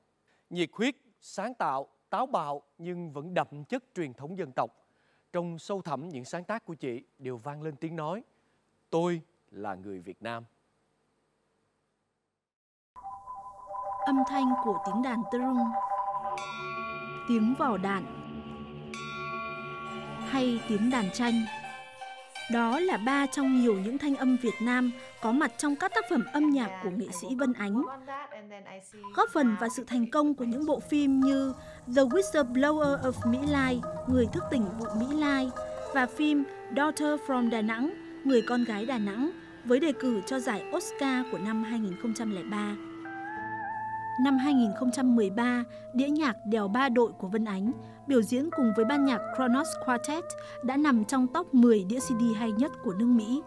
Nhiệt huyết, sáng tạo, táo bạo nhưng vẫn đậm chất truyền thống dân tộc. Trong sâu thẳm những sáng tác của chị đều vang lên tiếng nói Tôi là người Việt Nam. Âm thanh của tiếng đàn trung, tiếng vỏ đạn hay tiếng đàn tranh. Đó là ba trong nhiều những thanh âm Việt Nam có mặt trong các tác phẩm âm nhạc của nghệ sĩ Vân Ánh. Góp phần vào sự thành công của những bộ phim như The Whistleblower of Mỹ Lai, Người thức tỉnh vụ Mỹ Lai và phim Daughter from Đà Nẵng, Người con gái Đà Nẵng với đề cử cho giải Oscar của năm 2003. Năm 2013, đĩa nhạc Đèo Ba Đội của Vân Ánh biểu diễn cùng với ban nhạc Kronos Quartet đã nằm trong top 10 đĩa CD hay nhất của nước Mỹ.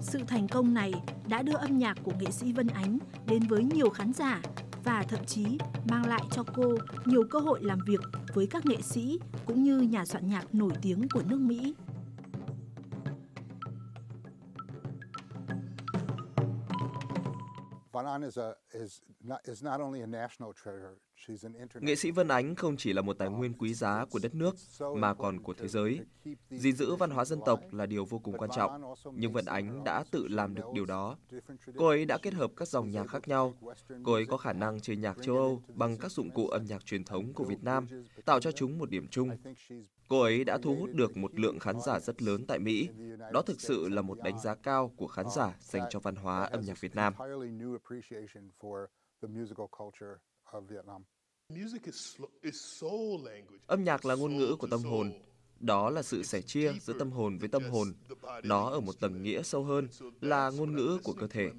Sự thành công này đã đưa âm nhạc của nghệ sĩ Vân Ánh đến với nhiều khán giả và thậm chí mang lại cho cô nhiều cơ hội làm việc với các nghệ sĩ cũng như nhà soạn nhạc nổi tiếng của nước Mỹ. Banan is, a, is, not, is not only a national treasure, Nghệ sĩ Vân Ánh không chỉ là một tài nguyên quý giá của đất nước mà còn của thế giới. gìn giữ văn hóa dân tộc là điều vô cùng quan trọng, nhưng Vân Ánh đã tự làm được điều đó. Cô ấy đã kết hợp các dòng nhạc khác nhau. Cô ấy có khả năng chơi nhạc châu Âu bằng các dụng cụ âm nhạc truyền thống của Việt Nam, tạo cho chúng một điểm chung. Cô ấy đã thu hút được một lượng khán giả rất lớn tại Mỹ. Đó thực sự là một đánh giá cao của khán giả dành cho văn hóa âm nhạc Việt Nam. Âm nhạc là ngôn ngữ của tâm hồn. Đó là sự sẻ chia giữa tâm hồn với tâm hồn. Nó ở một tầng nghĩa sâu hơn là ngôn ngữ của cơ thể.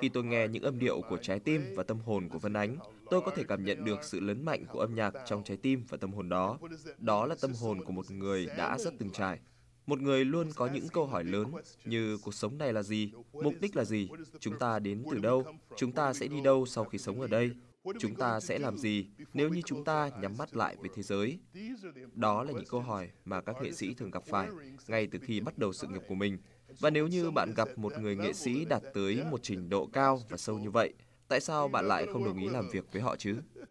Khi tôi nghe những âm điệu của trái tim và tâm hồn của Vân Ánh, tôi có thể cảm nhận được sự lớn mạnh của âm nhạc trong trái tim và tâm hồn đó. Đó là tâm hồn của một người đã rất từng trải. Một người luôn có những câu hỏi lớn như cuộc sống này là gì, mục đích là gì, chúng ta đến từ đâu, chúng ta sẽ đi đâu sau khi sống ở đây, chúng ta sẽ làm gì nếu như chúng ta nhắm mắt lại với thế giới? Đó là những câu hỏi mà các nghệ sĩ thường gặp phải ngay từ khi bắt đầu sự nghiệp của mình. và nếu như bạn gặp một người nghệ sĩ đạt tới một trình độ cao và sâu như vậy tại sao bạn lại không đồng ý làm việc với họ chứ?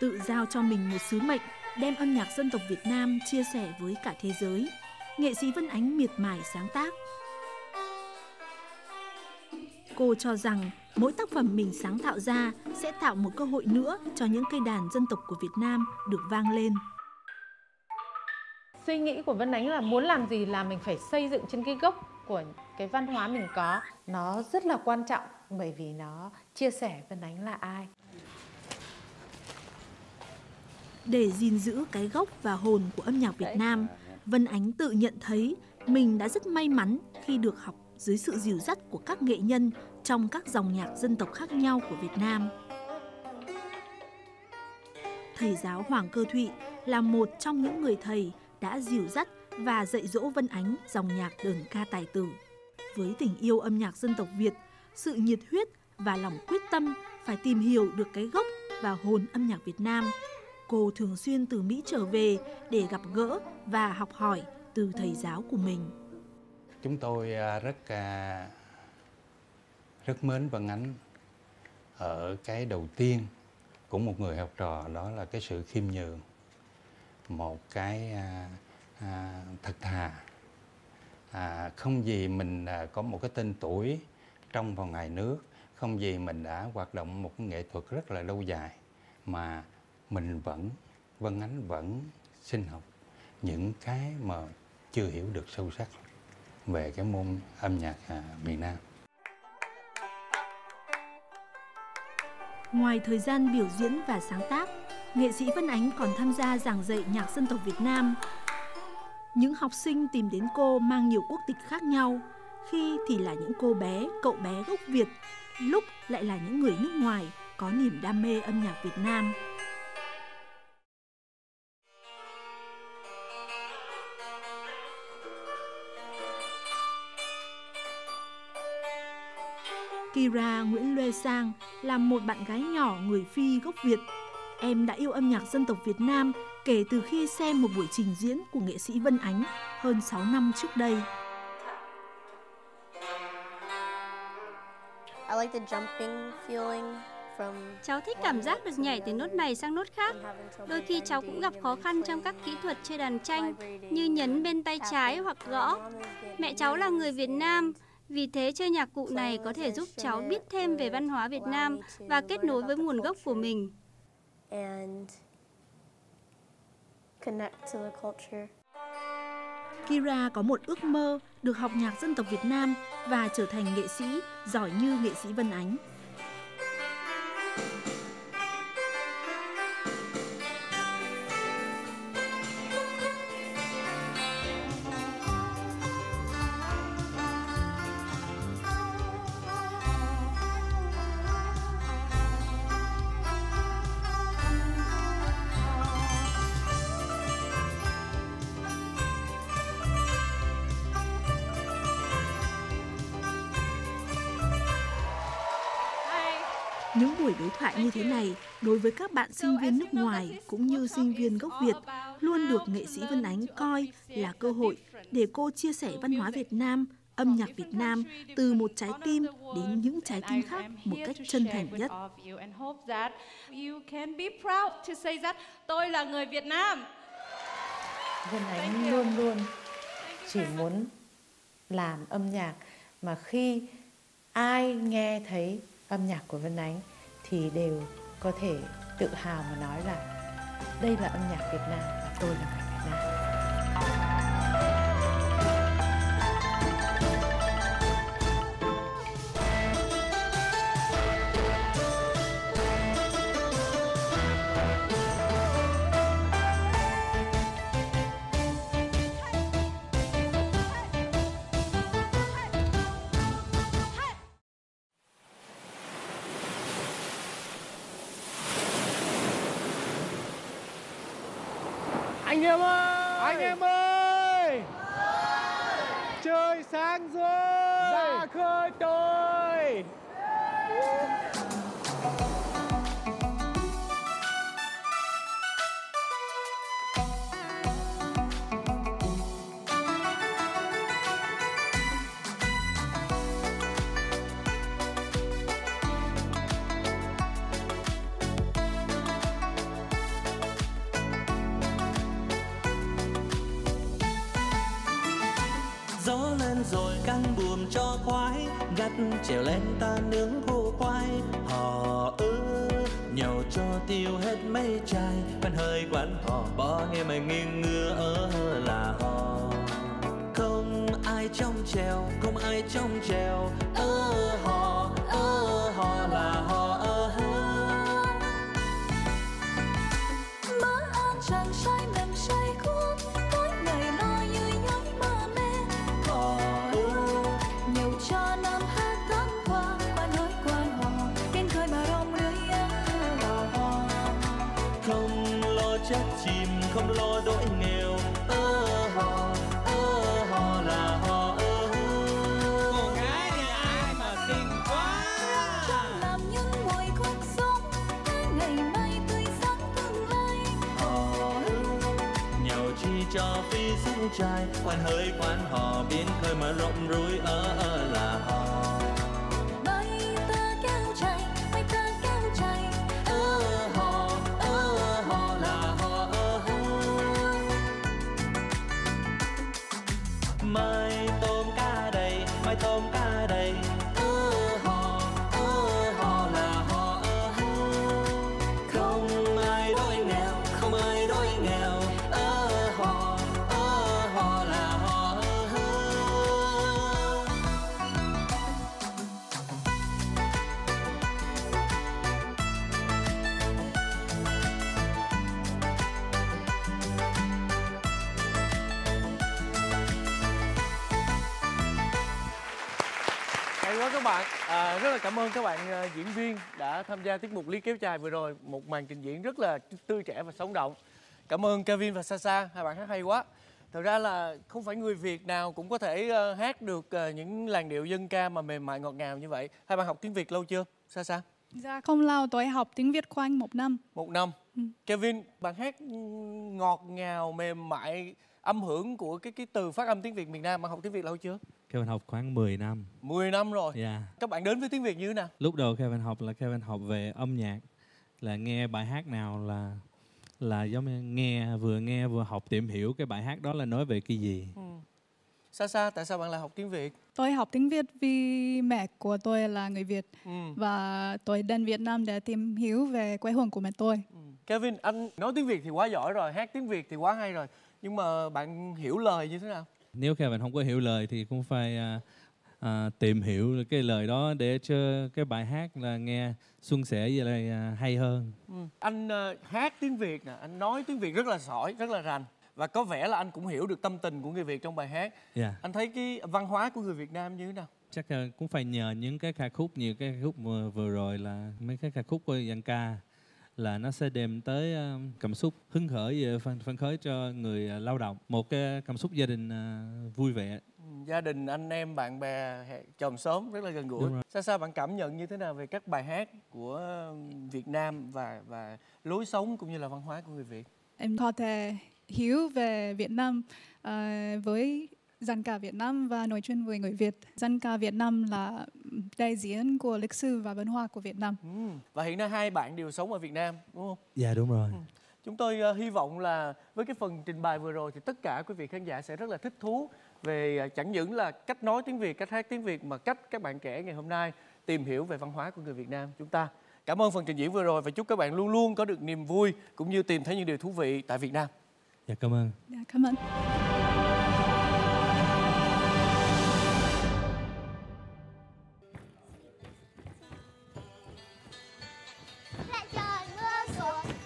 Tự giao cho mình một sứ mệnh đem âm nhạc dân tộc Việt Nam chia sẻ với cả thế giới. Nghệ sĩ Vân Ánh miệt mài sáng tác. Cô cho rằng mỗi tác phẩm mình sáng tạo ra sẽ tạo một cơ hội nữa cho những cây đàn dân tộc của Việt Nam được vang lên. Suy nghĩ của Vân Ánh là muốn làm gì là mình phải xây dựng trên cái gốc của cái văn hóa mình có. Nó rất là quan trọng bởi vì nó chia sẻ Vân Ánh là ai. Để gìn giữ cái gốc và hồn của âm nhạc Việt Nam, Vân Ánh tự nhận thấy mình đã rất may mắn khi được học dưới sự dìu dắt của các nghệ nhân trong các dòng nhạc dân tộc khác nhau của Việt Nam. Thầy giáo Hoàng Cơ Thụy là một trong những người thầy đã dìu dắt và dạy dỗ Vân Ánh dòng nhạc đờn ca tài tử. Với tình yêu âm nhạc dân tộc Việt, sự nhiệt huyết và lòng quyết tâm phải tìm hiểu được cái gốc và hồn âm nhạc Việt Nam, cô thường xuyên từ Mỹ trở về để gặp gỡ và học hỏi từ thầy giáo của mình. Chúng tôi à, rất à, rất mến Vân Ánh. Ở cái đầu tiên của một người học trò đó là cái sự khiêm nhường một cái à, à, thật thà. À, không gì mình à, có một cái tên tuổi trong và ngoài nước không gì mình đã hoạt động một cái nghệ thuật rất là lâu dài mà mình vẫn Vân Ánh vẫn xin học những cái mà chưa hiểu được sâu sắc về cái môn âm nhạc à, miền Nam. Ngoài thời gian biểu diễn và sáng tác, nghệ sĩ Vân Ánh còn tham gia giảng dạy nhạc dân tộc Việt Nam. Những học sinh tìm đến cô mang nhiều quốc tịch khác nhau, khi thì là những cô bé, cậu bé gốc Việt, lúc lại là những người nước ngoài có niềm đam mê âm nhạc Việt Nam. Kira Nguyễn Lê Sang là một bạn gái nhỏ người Phi gốc Việt. Em đã yêu âm nhạc dân tộc Việt Nam kể từ khi xem một buổi trình diễn của nghệ sĩ Vân Ánh hơn 6 năm trước đây. I like the jumping feeling from Cháu thích cảm giác được nhảy từ nốt này sang nốt khác. Đôi khi cháu cũng gặp khó khăn trong các kỹ thuật chơi đàn tranh như nhấn bên tay trái hoặc gõ. Mẹ cháu là người Việt Nam, vì thế chơi nhạc cụ này có thể giúp cháu biết thêm về văn hóa Việt Nam và kết nối với nguồn gốc của mình. Kira có một ước mơ được học nhạc dân tộc Việt Nam và trở thành nghệ sĩ giỏi như nghệ sĩ Vân Ánh. Những buổi đối thoại như thế này đối với các bạn sinh viên nước ngoài cũng như sinh viên gốc Việt luôn được nghệ sĩ Vân Ánh coi là cơ hội để cô chia sẻ văn hóa Việt Nam, âm nhạc Việt Nam từ một trái tim đến những trái tim khác một cách chân thành nhất. tôi là người Việt Nam. Vân Ánh luôn luôn chỉ muốn làm âm nhạc mà khi ai nghe thấy âm nhạc của Vân Ánh thì đều có thể tự hào mà nói là đây là âm nhạc Việt Nam và tôi là người Hay quá các bạn. À, rất là cảm ơn các bạn à, diễn viên đã tham gia tiết mục Lý Kéo Chài vừa rồi. Một màn trình diễn rất là tươi trẻ và sống động. Cảm ơn Kevin và Sasa, hai bạn hát hay quá. Thật ra là không phải người Việt nào cũng có thể ờ, hát được ờ, những làn điệu dân ca mà mềm mại ngọt ngào như vậy. Hai bạn học tiếng Việt lâu chưa? Sasa? Dạ không lâu tôi học tiếng Việt khoảng một năm. Một năm. Kevin, bạn hát ngọt ngào, mềm mại, âm hưởng của cái cái từ phát âm tiếng Việt miền Nam. Bạn học tiếng Việt lâu chưa? Kevin học khoảng 10 năm. 10 năm rồi. Dạ. Các bạn đến với tiếng Việt như thế nào? Lúc đầu Kevin học là Kevin học về âm nhạc là nghe bài hát nào là là giống như nghe vừa nghe vừa học tìm hiểu cái bài hát đó là nói về cái gì. Ừ. Sasa, tại sao bạn lại học tiếng Việt? Tôi học tiếng Việt vì mẹ của tôi là người Việt Ừ. và tôi đến Việt Nam để tìm hiểu về quê hương của mẹ tôi. Kevin, anh nói tiếng Việt thì quá giỏi rồi, hát tiếng Việt thì quá hay rồi. Nhưng mà bạn hiểu lời như thế nào? Nếu Kevin không có hiểu lời thì cũng phải à, à, tìm hiểu cái lời đó để cho cái bài hát là nghe suôn sẻ với lại à, hay hơn. Ừ. Anh ờ, hát tiếng Việt nè, anh nói tiếng Việt rất là giỏi, rất là rành. Và có vẻ là anh cũng hiểu được tâm tình của người Việt trong bài hát. Dạ. Anh thấy cái văn hóa của người Việt Nam như thế nào? chắc là cũng phải nhờ những cái ca khúc như cái ca khúc vừa, vừa rồi là mấy cái ca khúc của dân ca là nó sẽ đem tới ờ, cảm xúc hứng khởi ờ, phấn, phấn khởi cho người ờ, lao động một cái cảm xúc gia đình vui vẻ Ừ, Gia đình, anh em, bạn bè, chòm xóm rất là gần gũi. Sao sao bạn cảm nhận như thế nào về các bài hát của Việt Nam và và lối sống cũng như là văn hóa của người Việt? Em có thể hiểu về Việt Nam ờ, với dân ca Việt Nam và nói chuyện với người Việt. Dân ca Việt Nam là đại diện của lịch sử và văn hóa của Việt Nam. Và hiện nay hai bạn đều sống ở Việt Nam, đúng không? dạ đúng rồi Chúng tôi ờ, hy vọng là với cái phần trình bày vừa rồi thì tất cả quý vị khán giả sẽ rất là thích thú về ờ, chẳng những là cách nói tiếng Việt, cách hát tiếng Việt mà cách các bạn trẻ ngày hôm nay tìm hiểu về văn hóa của người Việt Nam chúng ta. Cảm ơn phần trình diễn vừa rồi và chúc các bạn luôn luôn có được niềm vui cũng như tìm thấy những điều thú vị tại Việt Nam. dạ cảm ơn Dạ, cảm ơn.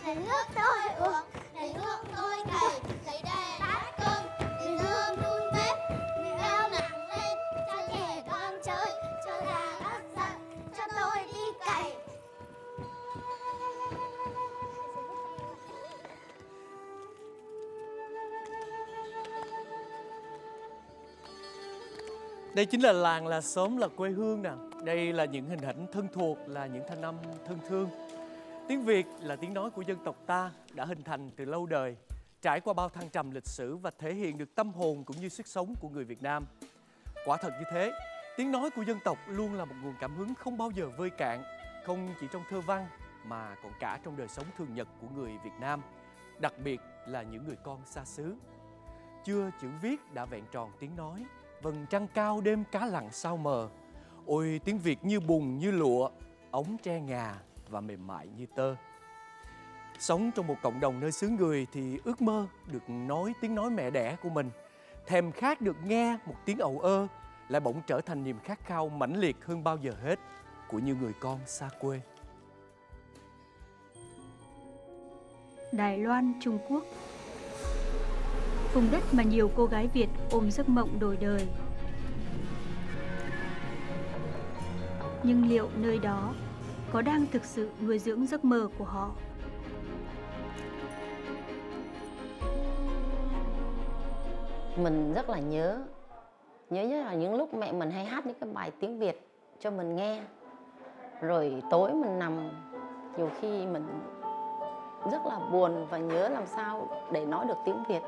Lấy để nước tôi uống để nước tôi cày lấy đèn bát cơm để nước đun bếp mình leo nặng lên cho trẻ con chơi cho già gắt giận cho tôi đi cày Đây chính là làng, là xóm, là quê hương nè. Đây là những hình ảnh thân thuộc, là những thanh âm thân thương. Tiếng Việt là tiếng nói của dân tộc ta đã hình thành từ lâu đời, trải qua bao thăng trầm lịch sử và thể hiện được tâm hồn cũng như sức sống của người Việt Nam. Quả thật như thế, tiếng nói của dân tộc luôn là một nguồn cảm hứng không bao giờ vơi cạn, không chỉ trong thơ văn mà còn cả trong đời sống thường nhật của người Việt Nam, đặc biệt là những người con xa xứ. Chưa chữ viết đã vẹn tròn tiếng nói, Vầng trăng cao đêm cá lặn sao mờ Ôi tiếng Việt như bùn như lụa Ống tre ngà và mềm mại như tơ. Sống trong một cộng đồng nơi xứ người thì ước mơ được nói tiếng nói mẹ đẻ của mình Thèm khát được nghe một tiếng ầu ơ Lại bỗng trở thành niềm khát khao mãnh liệt hơn bao giờ hết Của những người con xa quê. Đài Loan, Trung Quốc. Vùng đất mà nhiều cô gái Việt ôm giấc mộng đổi đời. Nhưng liệu nơi đó có đang thực sự nuôi dưỡng giấc mơ của họ? mình rất là nhớ nhớ nhất là những lúc mẹ mình hay hát những cái bài tiếng Việt cho mình nghe rồi tối mình nằm, nhiều khi mình rất là buồn và nhớ làm sao để nói được tiếng Việt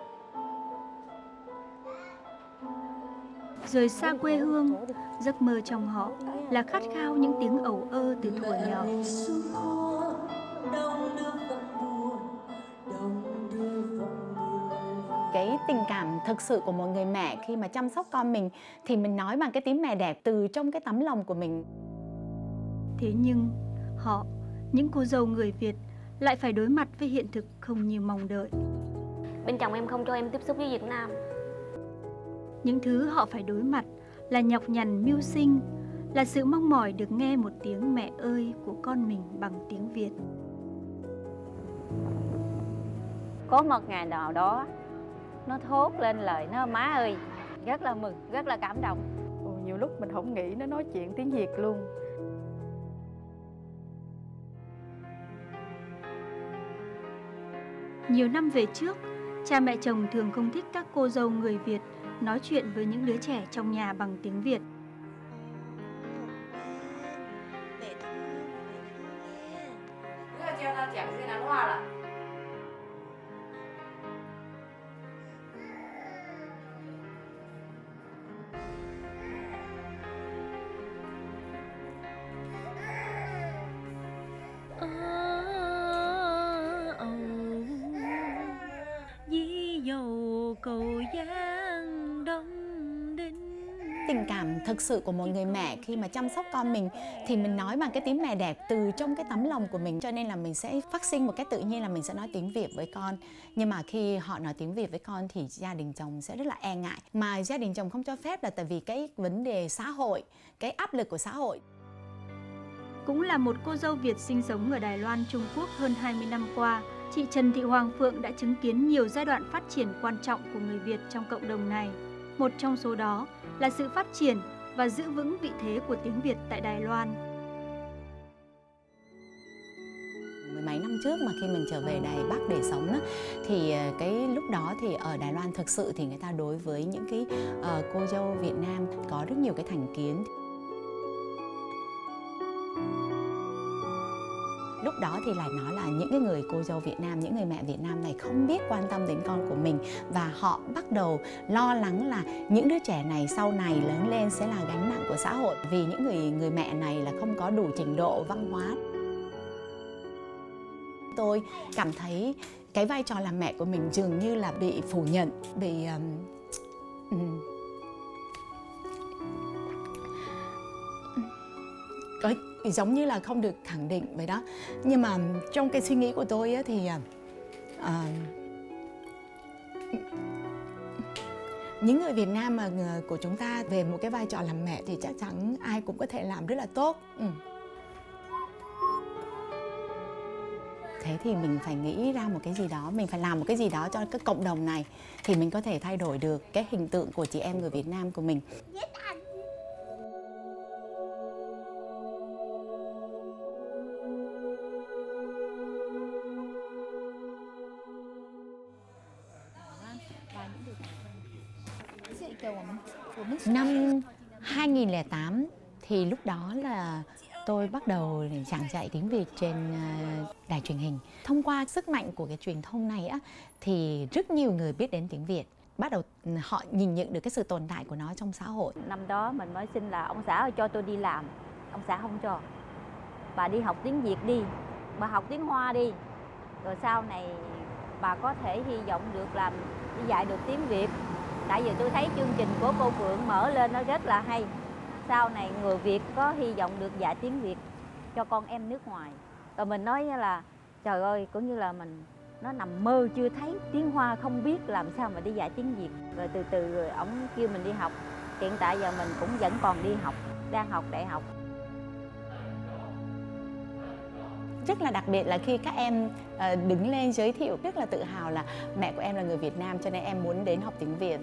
Rời xa quê hương, giấc mơ trong họ là khát khao những tiếng ẩu ơ từ thuở nhỏ. cái tình cảm thực sự của một người mẹ khi mà chăm sóc con mình thì mình nói bằng cái tiếng mẹ đẻ từ trong cái tấm lòng của mình Thế nhưng họ, những cô dâu người Việt lại phải đối mặt với hiện thực không như mong đợi. Bên chồng em không cho em tiếp xúc với Việt Nam. Những thứ họ phải đối mặt là nhọc nhằn mưu sinh, là sự mong mỏi được nghe một tiếng mẹ ơi của con mình bằng tiếng Việt. Có một ngày nào đó nó thốt lên lời nó má ơi! Rất là mừng rất là cảm động. Ồ, nhiều lúc mình không nghĩ nó nói chuyện tiếng Việt luôn. Nhiều năm về trước, cha mẹ chồng thường không thích các cô dâu người Việt nói chuyện với những đứa trẻ trong nhà bằng tiếng Việt. Thực sự của một người mẹ khi mà chăm sóc con mình thì mình nói bằng cái tiếng mẹ đẹp từ trong cái tấm lòng của mình. Cho nên là mình sẽ phát sinh một cách tự nhiên là mình sẽ nói tiếng Việt với con. Nhưng mà khi họ nói tiếng Việt với con thì gia đình chồng sẽ rất là e ngại. Mà gia đình chồng không cho phép là tại vì cái vấn đề xã hội cái áp lực của xã hội. Cũng là một cô dâu Việt sinh sống ở Đài Loan, Trung Quốc hơn 20 năm qua, chị Trần Thị Hoàng Phượng đã chứng kiến nhiều giai đoạn phát triển quan trọng của người Việt trong cộng đồng này. Một trong số đó là sự phát triển và giữ vững vị thế của tiếng Việt tại Đài Loan. mười mấy năm trước mà khi mình trở về Đài Bắc để sống đó, thì ờ, cái lúc đó thì ở Đài Loan thực sự thì người ta đối với những cái uh, cô dâu Việt Nam có rất nhiều cái thành kiến đó thì lại nói là những cái người cô dâu Việt Nam, những người mẹ Việt Nam này không biết quan tâm đến con của mình và họ bắt đầu lo lắng là những đứa trẻ này sau này lớn lên sẽ là gánh nặng của xã hội vì những người người mẹ này là không có đủ trình độ văn hóa. Tôi cảm thấy cái vai trò làm mẹ của mình dường như là bị phủ nhận, bị um, um, có giống như là không được khẳng định vậy đó. Nhưng mà trong cái suy nghĩ của tôi á, thì à, à những người Việt Nam mà à, của chúng ta về một cái vai trò làm mẹ thì chắc chắn ai cũng có thể làm rất là tốt. Ừ. thế thì mình phải nghĩ ra một cái gì đó mình phải làm một cái gì đó cho cái cộng đồng này thì mình có thể thay đổi được cái hình tượng của chị em người Việt Nam của mình. Năm 2008 thì lúc đó là tôi bắt đầu giảng dạy tiếng Việt trên à, đài truyền hình. Thông qua sức mạnh của cái truyền thông này á, thì rất nhiều người biết đến tiếng Việt. Bắt đầu ừ, họ nhìn nhận được cái sự tồn tại của nó trong xã hội. Năm đó mình mới xin là ông xã ơi, cho tôi đi làm Ông xã không cho Bà đi học tiếng Việt đi, Bà học tiếng Hoa đi Rồi sau này bà có thể hy vọng được làm, đi dạy được tiếng Việt tại vì tôi thấy chương trình của cô Phượng mở lên nó rất là hay. Sau này người Việt có hy vọng được dạy tiếng Việt cho con em nước ngoài. Rồi mình nói là, trời ơi, cũng như là mình, nó nằm mơ, chưa thấy tiếng Hoa, không biết làm sao mà đi dạy tiếng Việt. Rồi từ từ rồi ổng kêu mình đi học. Hiện tại giờ mình cũng vẫn còn đi học, đang học đại học. Rất là đặc biệt là khi các em ờ, đứng lên giới thiệu rất là tự hào là mẹ của em là người Việt Nam, cho nên em muốn đến học tiếng Việt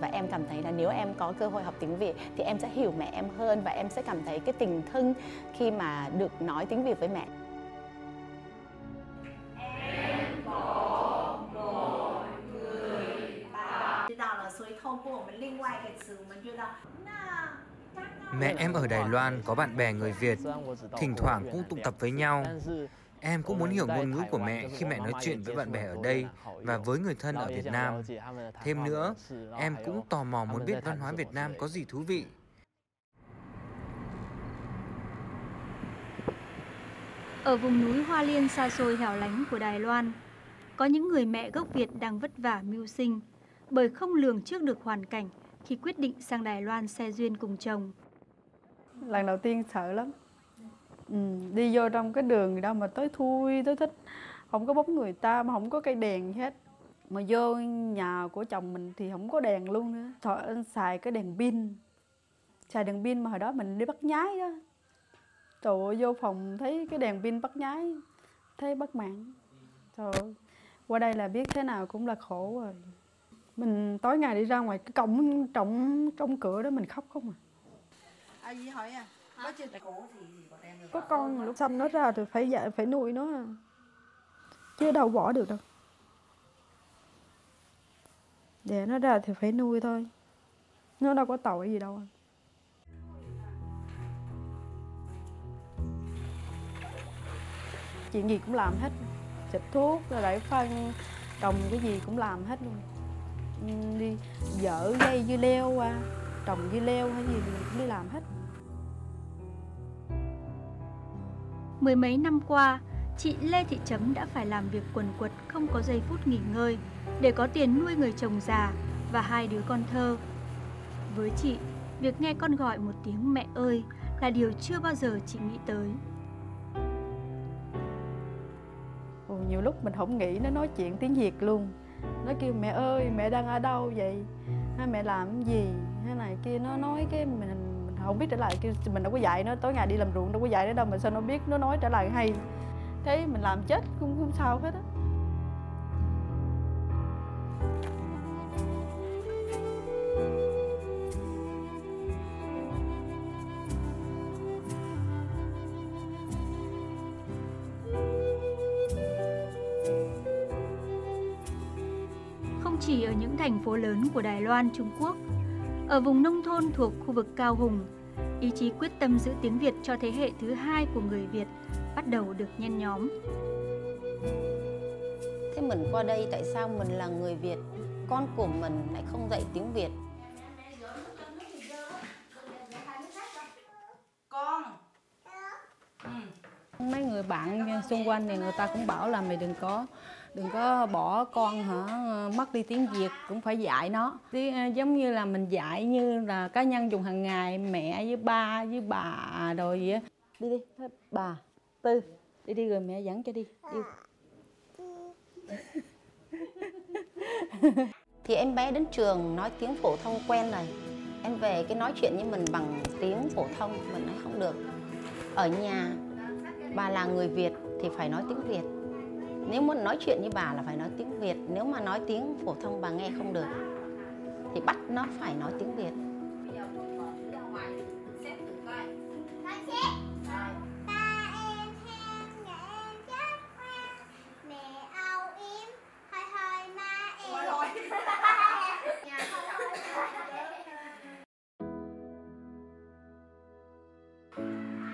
và em cảm thấy là nếu em có cơ hội học tiếng Việt thì em sẽ hiểu mẹ em hơn và em sẽ cảm thấy cái tình thân khi mà được nói tiếng Việt với mẹ. Mẹ em ở Đài Loan có bạn bè người Việt, thỉnh thoảng cũng tụ tập với nhau, Em cũng muốn hiểu ngôn ngữ của mẹ khi mẹ nói chuyện với bạn bè ở đây và với người thân ở Việt Nam. Thêm nữa, em cũng tò mò muốn biết văn hóa Việt Nam có gì thú vị. Ở vùng núi Hoa Liên xa xôi hẻo lánh của Đài Loan, có những người mẹ gốc Việt đang vất vả mưu sinh bởi không lường trước được hoàn cảnh khi quyết định sang Đài Loan xe duyên cùng chồng. Lần đầu tiên sợ lắm. Ừ, đi vô trong cái đường gì đâu mà tới thui, tới thích. Không có bóng người ta mà không có cây đèn gì hết. Mà vô nhà của chồng mình thì không có đèn luôn nữa. Thọ, xài cái đèn pin. Xài đèn pin mà hồi đó mình đi bắt nhái đó. Trời ơi, vô phòng thấy cái đèn pin bắt nhái. Thấy bất mãn Trời ơi. Qua đây là biết thế nào cũng là khổ rồi mình tối ngày đi ra ngoài cái cổng trong trong cửa đó mình khóc không à ai gì hỏi à? Có thì có con lúc xanh nó ra thì phải dạy, phải nuôi nó. Chứ đâu bỏ được đâu. Để nó ra thì phải nuôi thôi. Nó đâu có tội gì đâu. Chuyện gì cũng làm hết. Xịt thuốc, rồi đẩy phân, trồng cái gì cũng làm hết luôn. Đi dở dây dưa leo qua, trồng dưa leo hay gì cũng đi làm hết. Mười mấy năm qua, chị Lê Thị Chấm đã phải làm việc quần quật không có giây phút nghỉ ngơi để có tiền nuôi người chồng già và hai đứa con thơ. Với chị, việc nghe con gọi một tiếng mẹ ơi là điều chưa bao giờ chị nghĩ tới. Ồ, nhiều lúc mình không nghĩ nó nói chuyện tiếng Việt luôn nó kêu mẹ ơi mẹ đang ở đâu vậy hay mẹ làm gì hay này kia nó nói cái mình không biết trả lời kêu mình đâu có dạy nó tối ngày đi làm ruộng đâu có dạy nó đâu mà sao nó biết nó nói trả lời hay thế mình làm chết cũng không sao hết á không chỉ ở những thành phố lớn của Đài Loan, Trung Quốc. Ở vùng nông thôn thuộc khu vực Cao Hùng, ý chí quyết tâm giữ tiếng Việt cho thế hệ thứ hai của người Việt bắt đầu được nhen nhóm. Thế mình qua đây tại sao mình là người Việt, con của mình lại không dạy tiếng Việt? Con mấy người bạn xung quanh thì người ta cũng bảo là mày đừng có đừng có bỏ con hả? Ờ, mất đi tiếng việt cũng phải dạy nó. Tí, ờ, giống như là mình dạy như là cá nhân dùng hàng ngày mẹ với ba với bà rồi gì á. Đi đi thôi, bà tư đi đi rồi mẹ dẫn cho đi. Đi. Thì em bé đến trường nói tiếng phổ thông quen rồi. Em về cái nói chuyện với mình bằng tiếng phổ thông mình nói không được. Ở nhà bà là người Việt thì phải nói tiếng Việt nếu muốn nói chuyện với bà là phải nói tiếng Việt nếu mà nói tiếng phổ thông bà nghe không được thì bắt nó phải nói tiếng Việt.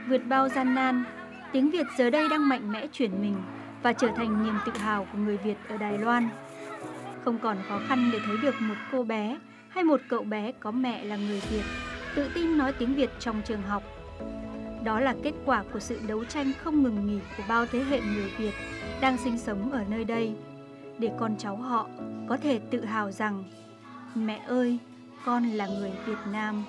Vượt bao gian nan, tiếng Việt giờ đây đang mạnh mẽ chuyển mình và trở thành niềm tự hào của người Việt ở Đài Loan. Không còn khó khăn để thấy được một cô bé hay một cậu bé có mẹ là người Việt, tự tin nói tiếng Việt trong trường học. Đó là kết quả của sự đấu tranh không ngừng nghỉ của bao thế hệ người Việt đang sinh sống ở nơi đây. để con cháu họ có thể tự hào rằng mẹ ơi, con là người Việt Nam.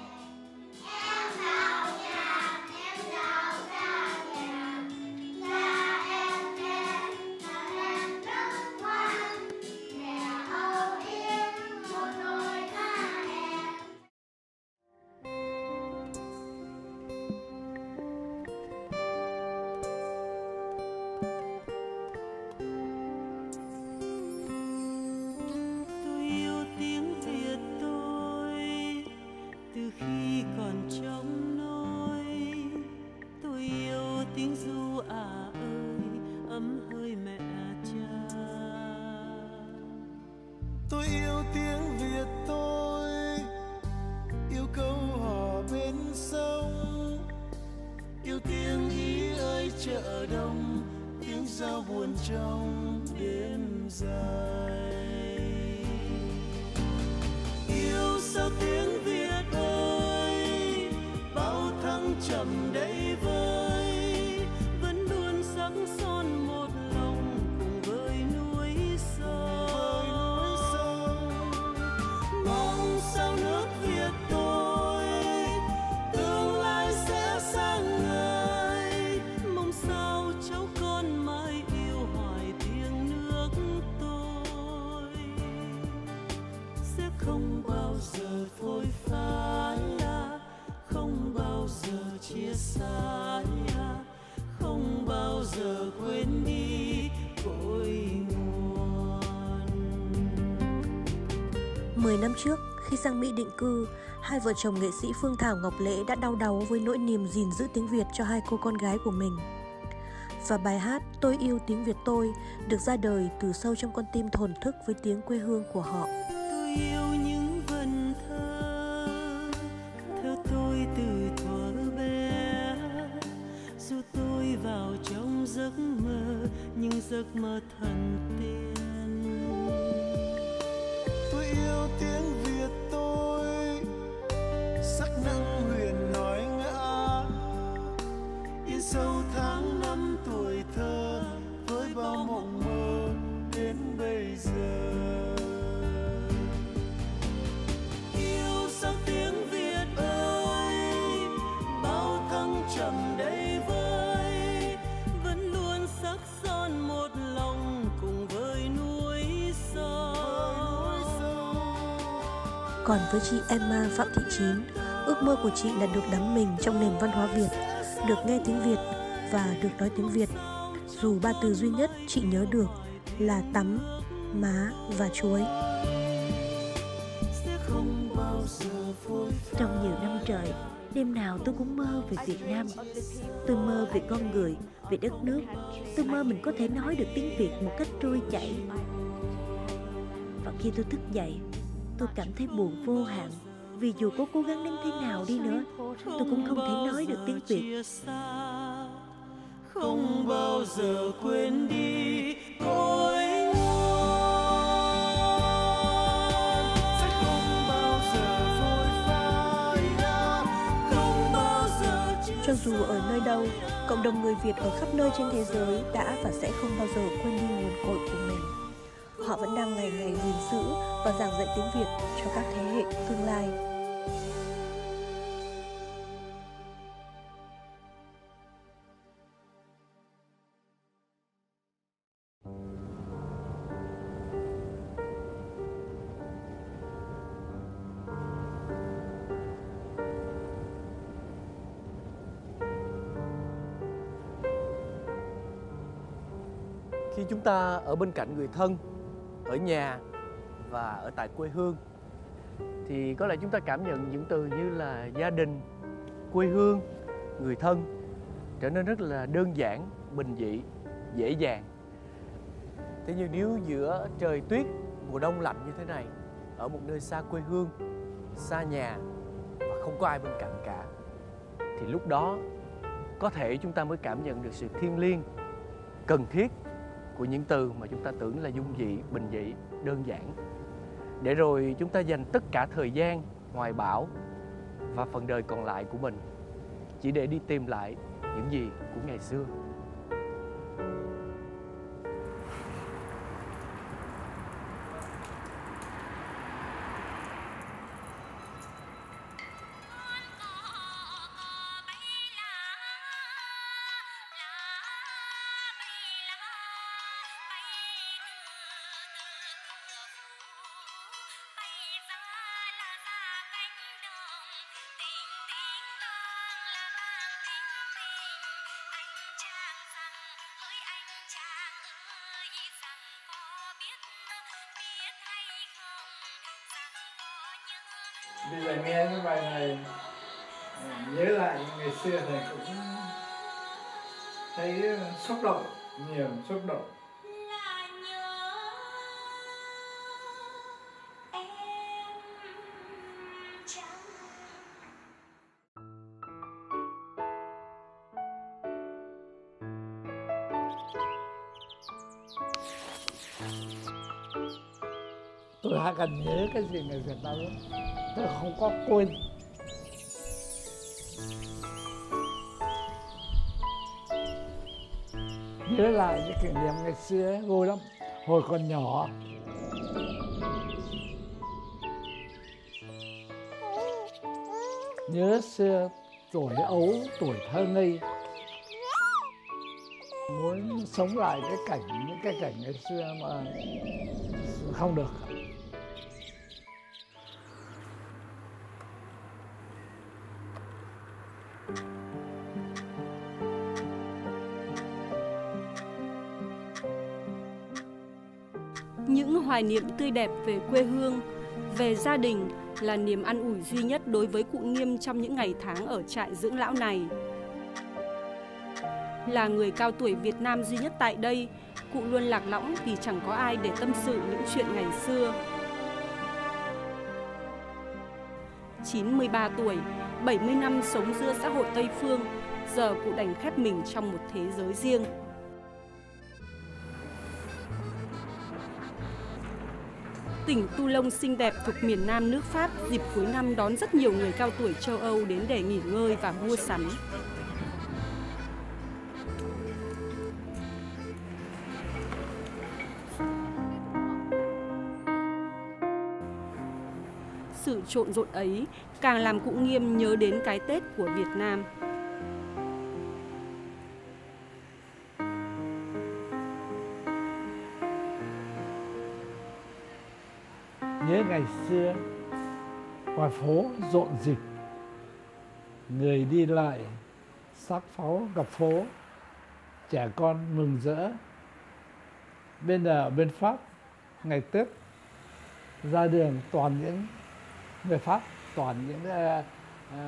Cư, hai vợ chồng nghệ sĩ Phương Thảo Ngọc Lễ đã đau đáu với nỗi niềm gìn giữ tiếng Việt cho hai cô con gái của mình. Và bài hát Tôi yêu tiếng Việt tôi được ra đời từ sâu trong con tim thổn thức với tiếng quê hương của họ. tôi yêu những vần thơ theo tôi từ thuở bé dù tôi vào trong giấc mơ nhưng giấc mơ thần với chị Emma Phạm Thị Chín, ước mơ của chị là được đắm mình trong nền văn hóa Việt, được nghe tiếng Việt và được nói tiếng Việt. Dù ba từ duy nhất chị nhớ được là tắm, má và chuối. Trong nhiều năm trời, đêm nào tôi cũng mơ về Việt Nam. Tôi mơ về con người, về đất nước. Tôi mơ mình có thể nói được tiếng Việt một cách trôi chảy. Và khi tôi thức dậy, tôi cảm thấy buồn vô hạn. Vì dù có cố gắng đến thế nào đi nữa, tôi cũng không thể nói được tiếng Việt. không bao giờ quên đi giờ Cho dù ở nơi đâu, cộng đồng người Việt ở khắp nơi trên thế giới đã và sẽ không bao giờ quên đi nguồn cội của mình. Họ vẫn đang ngày ngày gìn giữ và giảng dạy tiếng Việt cho các thế hệ tương lai. khi chúng ta ở bên cạnh người thân ở nhà và ở tại quê hương. Thì có lẽ chúng ta cảm nhận những từ như là gia đình, quê hương, người thân trở nên rất là đơn giản, bình dị, dễ dàng. Thế nhưng nếu giữa trời tuyết, mùa đông lạnh như thế này, ở một nơi xa quê hương, xa nhà và không có ai bên cạnh cả, thì lúc đó có thể chúng ta mới cảm nhận được sự thiêng liêng, cần thiết của những từ mà chúng ta tưởng là dung dị, bình dị, đơn giản. Để rồi chúng ta dành tất cả thời gian, hoài bão và phần đời còn lại của mình, chỉ để đi tìm lại những gì của ngày xưa. Tôi hay cần nhớ cái gì người Việt Nam lắm tôi không có quên. Nhớ lại những kỷ niệm ngày xưa vui lắm. Hồi còn nhỏ. Nhớ xưa tuổi ấu, tuổi thơ ngây. Muốn sống lại cái cảnh, những cái cảnh ngày xưa mà không được. Hoài niệm tươi đẹp về quê hương, về gia đình là niềm an ủi duy nhất đối với cụ Nghiêm trong những ngày tháng ở trại dưỡng lão này. Là người cao tuổi Việt Nam duy nhất tại đây, cụ luôn lạc lõng vì chẳng có ai để tâm sự những chuyện ngày xưa. 93 tuổi, 70 năm sống giữa xã hội Tây Phương, giờ cụ đành khép mình trong một thế giới riêng. Tỉnh Toulon xinh đẹp thuộc miền Nam nước Pháp dịp cuối năm đón rất nhiều người cao tuổi châu Âu đến để nghỉ ngơi và mua sắm. Sự trộn rộn ấy càng làm cụ Nghiêm nhớ đến cái Tết của Việt Nam. Ngày xưa ngoài phố rộn rịp người đi lại sắc pháo gặp phố trẻ con mừng rỡ. Bên ở bên pháp ngày tết ra đường toàn những người pháp toàn những uh,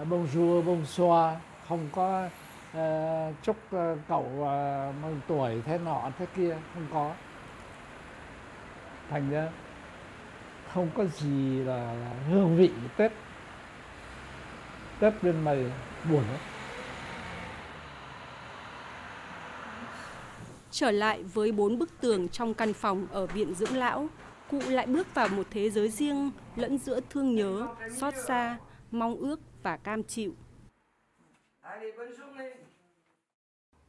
uh, bông xoa không có uh, chúc uh, cậu uh, mừng tuổi thế nọ thế kia không có. Thành ra không có gì là, là hương vị Tết Tết bên mày buồn lắm Trở lại với bốn bức tường trong căn phòng ở viện dưỡng lão, cụ lại bước vào một thế giới riêng lẫn giữa thương nhớ, xót xa, mong ước và cam chịu.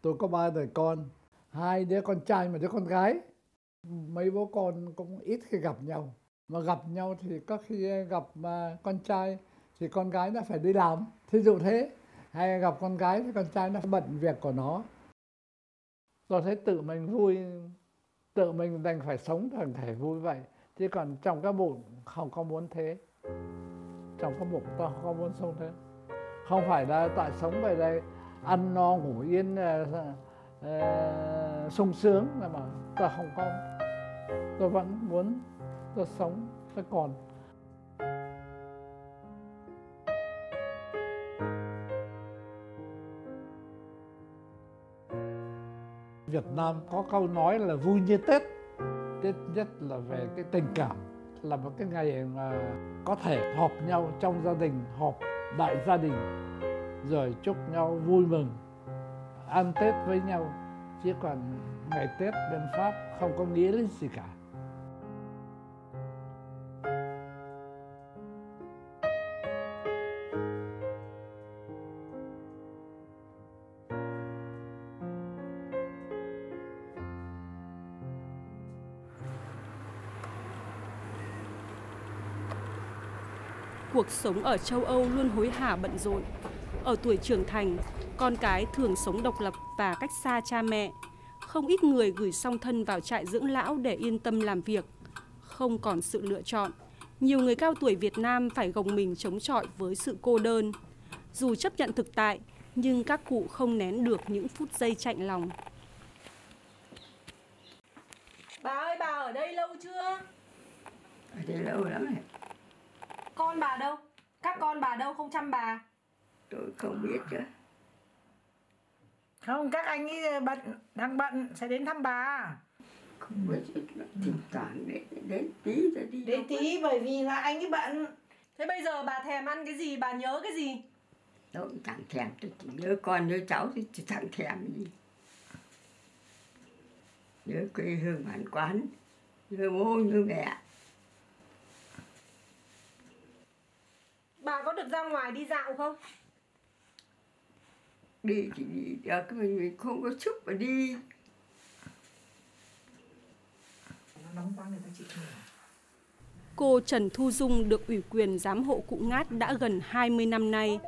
Tôi có ba đời con, hai đứa con trai một đứa con gái. Mấy bố con cũng ít khi gặp nhau mà gặp nhau thì có khi gặp mà con trai thì con gái nó phải đi làm. Thí dụ thế hay gặp con gái thì con trai nó bận việc của nó. Tôi thấy tự mình vui tự mình đành phải sống thành thể vui vậy. Chứ còn trong cái bụng không có muốn thế. Trong cái bụng tôi không có muốn sống thế. Không phải là tại sống về đây ăn no ngủ yên uh, uh, sung sướng mà tôi không có. Tôi vẫn muốn ta sống ta còn. Việt Nam có câu nói là vui như Tết. Tết nhất là về cái tình cảm, Là một cái ngày mà có thể họp nhau trong gia đình, Họp đại gia đình, Rồi chúc nhau vui mừng, Ăn Tết với nhau. Chứ còn ngày Tết bên Pháp không có nghĩa lý gì cả. Cuộc sống ở châu Âu luôn hối hả bận rộn. Ở tuổi trưởng thành, con cái thường sống độc lập và cách xa cha mẹ. Không ít người gửi song thân vào trại dưỡng lão để yên tâm làm việc. Không còn sự lựa chọn. Nhiều người cao tuổi Việt Nam phải gồng mình chống chọi với sự cô đơn. Dù chấp nhận thực tại, nhưng các cụ không nén được những phút giây chạnh lòng. Bà ơi, bà ở đây lâu chưa? Ở đây lâu lắm rồi. Con bà đâu? con bà đâu không chăm bà? Tôi không biết chứ. Không các anh ấy bận đang bận sẽ đến thăm bà. Không biết thỉnh thoảng để đến tí rồi đi đến tí bởi vì là anh ấy bận. Thế bây giờ bà thèm ăn cái gì? Bà nhớ cái gì? Tôi cũng chẳng thèm tôi chỉ nhớ con nhớ cháu thì chẳng thèm gì. Nhớ quê hương bản quán nhớ bố nhớ mẹ bà có được ra ngoài đi dạo không đi thì đi được mình mình không có sức mà đi Cô Trần Thu Dung được ủy quyền giám hộ cụ Ngát đã gần 20 năm nay.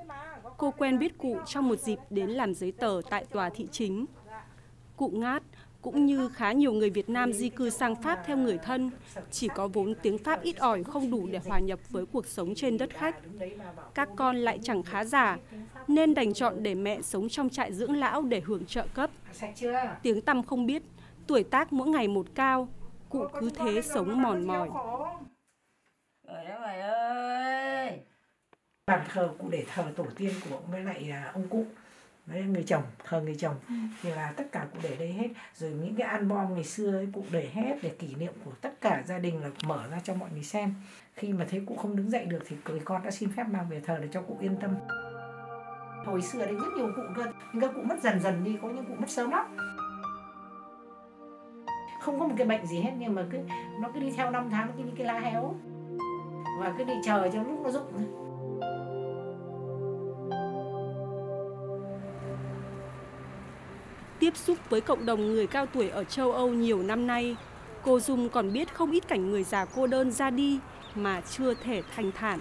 Cô quen biết cụ trong một dịp đến làm giấy tờ tại tòa thị chính. Cụ Ngát cũng như khá nhiều người Việt Nam di cư sang Pháp theo người thân, chỉ có vốn tiếng Pháp ít ỏi không đủ để hòa nhập với cuộc sống trên đất khách. Các con lại chẳng khá giả, nên đành chọn để mẹ sống trong trại dưỡng lão để hưởng trợ cấp. Tiếng tăm không biết, tuổi tác mỗi ngày một cao, cụ cứ thế sống mòn mỏi. Bàn thờ cụ để thờ tổ tiên của ông với lại à, ông cụ với người chồng thờ người chồng. Thì là tất cả cụ để đây hết. Rồi những cái album ngày xưa ấy, cụ để hết để kỷ niệm của tất cả gia đình là mở ra cho mọi người xem. Khi mà thấy cụ không đứng dậy được thì người con đã xin phép mang về thờ để cho cụ yên tâm. Hồi xưa đây rất nhiều cụ cơ nhưng các cụ mất dần dần đi có những cụ mất sớm lắm. Không có một cái bệnh gì hết nhưng mà cứ nó cứ đi theo năm tháng nó cứ như cái lá héo. Và cứ đi chờ cho lúc nó rụng Tiếp xúc với cộng đồng người cao tuổi ở châu Âu nhiều năm nay, cô Dung còn biết không ít cảnh người già cô đơn ra đi mà chưa thể thanh thản.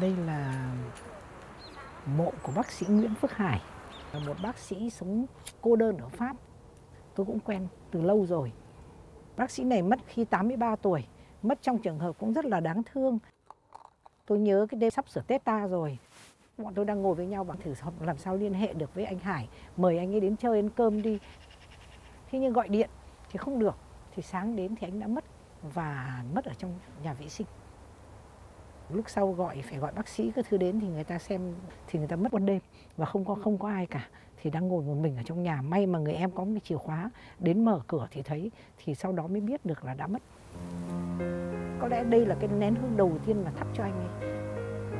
Đây là mộ của bác sĩ Nguyễn Phước Hải, là một bác sĩ sống cô đơn ở Pháp. Tôi cũng quen từ lâu rồi. Bác sĩ này mất khi 83 tuổi, mất trong trường hợp cũng rất là đáng thương. Tôi nhớ cái đêm sắp sửa Tết ta rồi, bọn tôi đang ngồi với nhau và thử làm sao liên hệ được với anh Hải, mời anh ấy đến chơi ăn cơm đi. Thế nhưng gọi điện thì không được, thì sáng đến thì anh đã mất và mất ở trong nhà vệ sinh. Lúc sau gọi phải gọi bác sĩ các thứ đến thì người ta xem thì người ta mất ban đêm và không có không có ai cả. Thì đang ngồi một mình ở trong nhà. May mà người em có một cái chìa khóa đến mở cửa thì thấy thì sau đó mới biết được là đã mất. Có lẽ đây là cái nén hương đầu tiên mà thắp cho anh ấy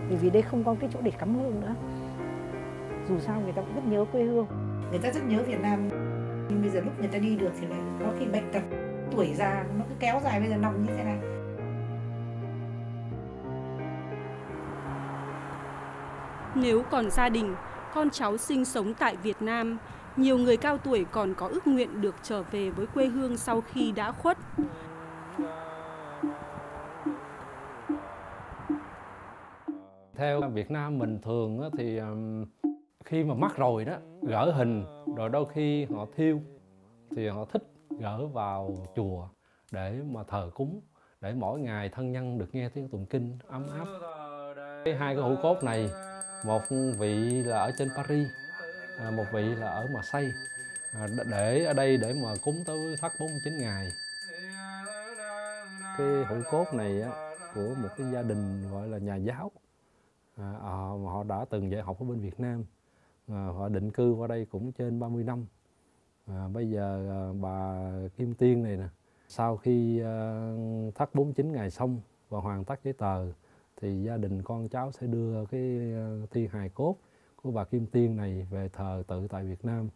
bởi vì đây không có cái chỗ để cắm hương nữa. Dù sao người ta cũng rất nhớ quê hương. Người ta rất nhớ Việt Nam. Nhưng bây giờ lúc người ta đi được thì lại có khi bệnh tật tuổi già nó cứ kéo dài bây giờ nằm như thế này. Nếu còn gia đình, con cháu sinh sống tại Việt Nam, nhiều người cao tuổi còn có ước nguyện được trở về với quê hương sau khi đã khuất. Theo Việt Nam mình thường thì khi mà mất rồi đó gỡ hình rồi đôi khi họ thiêu thì họ thích gỡ vào chùa để mà thờ cúng để mỗi ngày thân nhân được nghe tiếng tụng kinh ấm áp. Cái hai cái hũ cốt này một vị là ở trên Paris à, một vị là ở Marseille à, để ở đây để mà cúng tới thất 49 ngày cái hũ cốt này á, của một cái gia đình gọi là nhà giáo à, họ, mà họ đã từng dạy học ở bên Việt Nam. À, họ định cư qua đây cũng trên 30 năm. À, bây giờ à, bà Kim Tiên này nè sau khi à, thắt 49 ngày xong và hoàn tất giấy tờ thì gia đình con cháu sẽ đưa cái à, thi hài cốt của bà Kim Tiên này về thờ tự tại Việt Nam.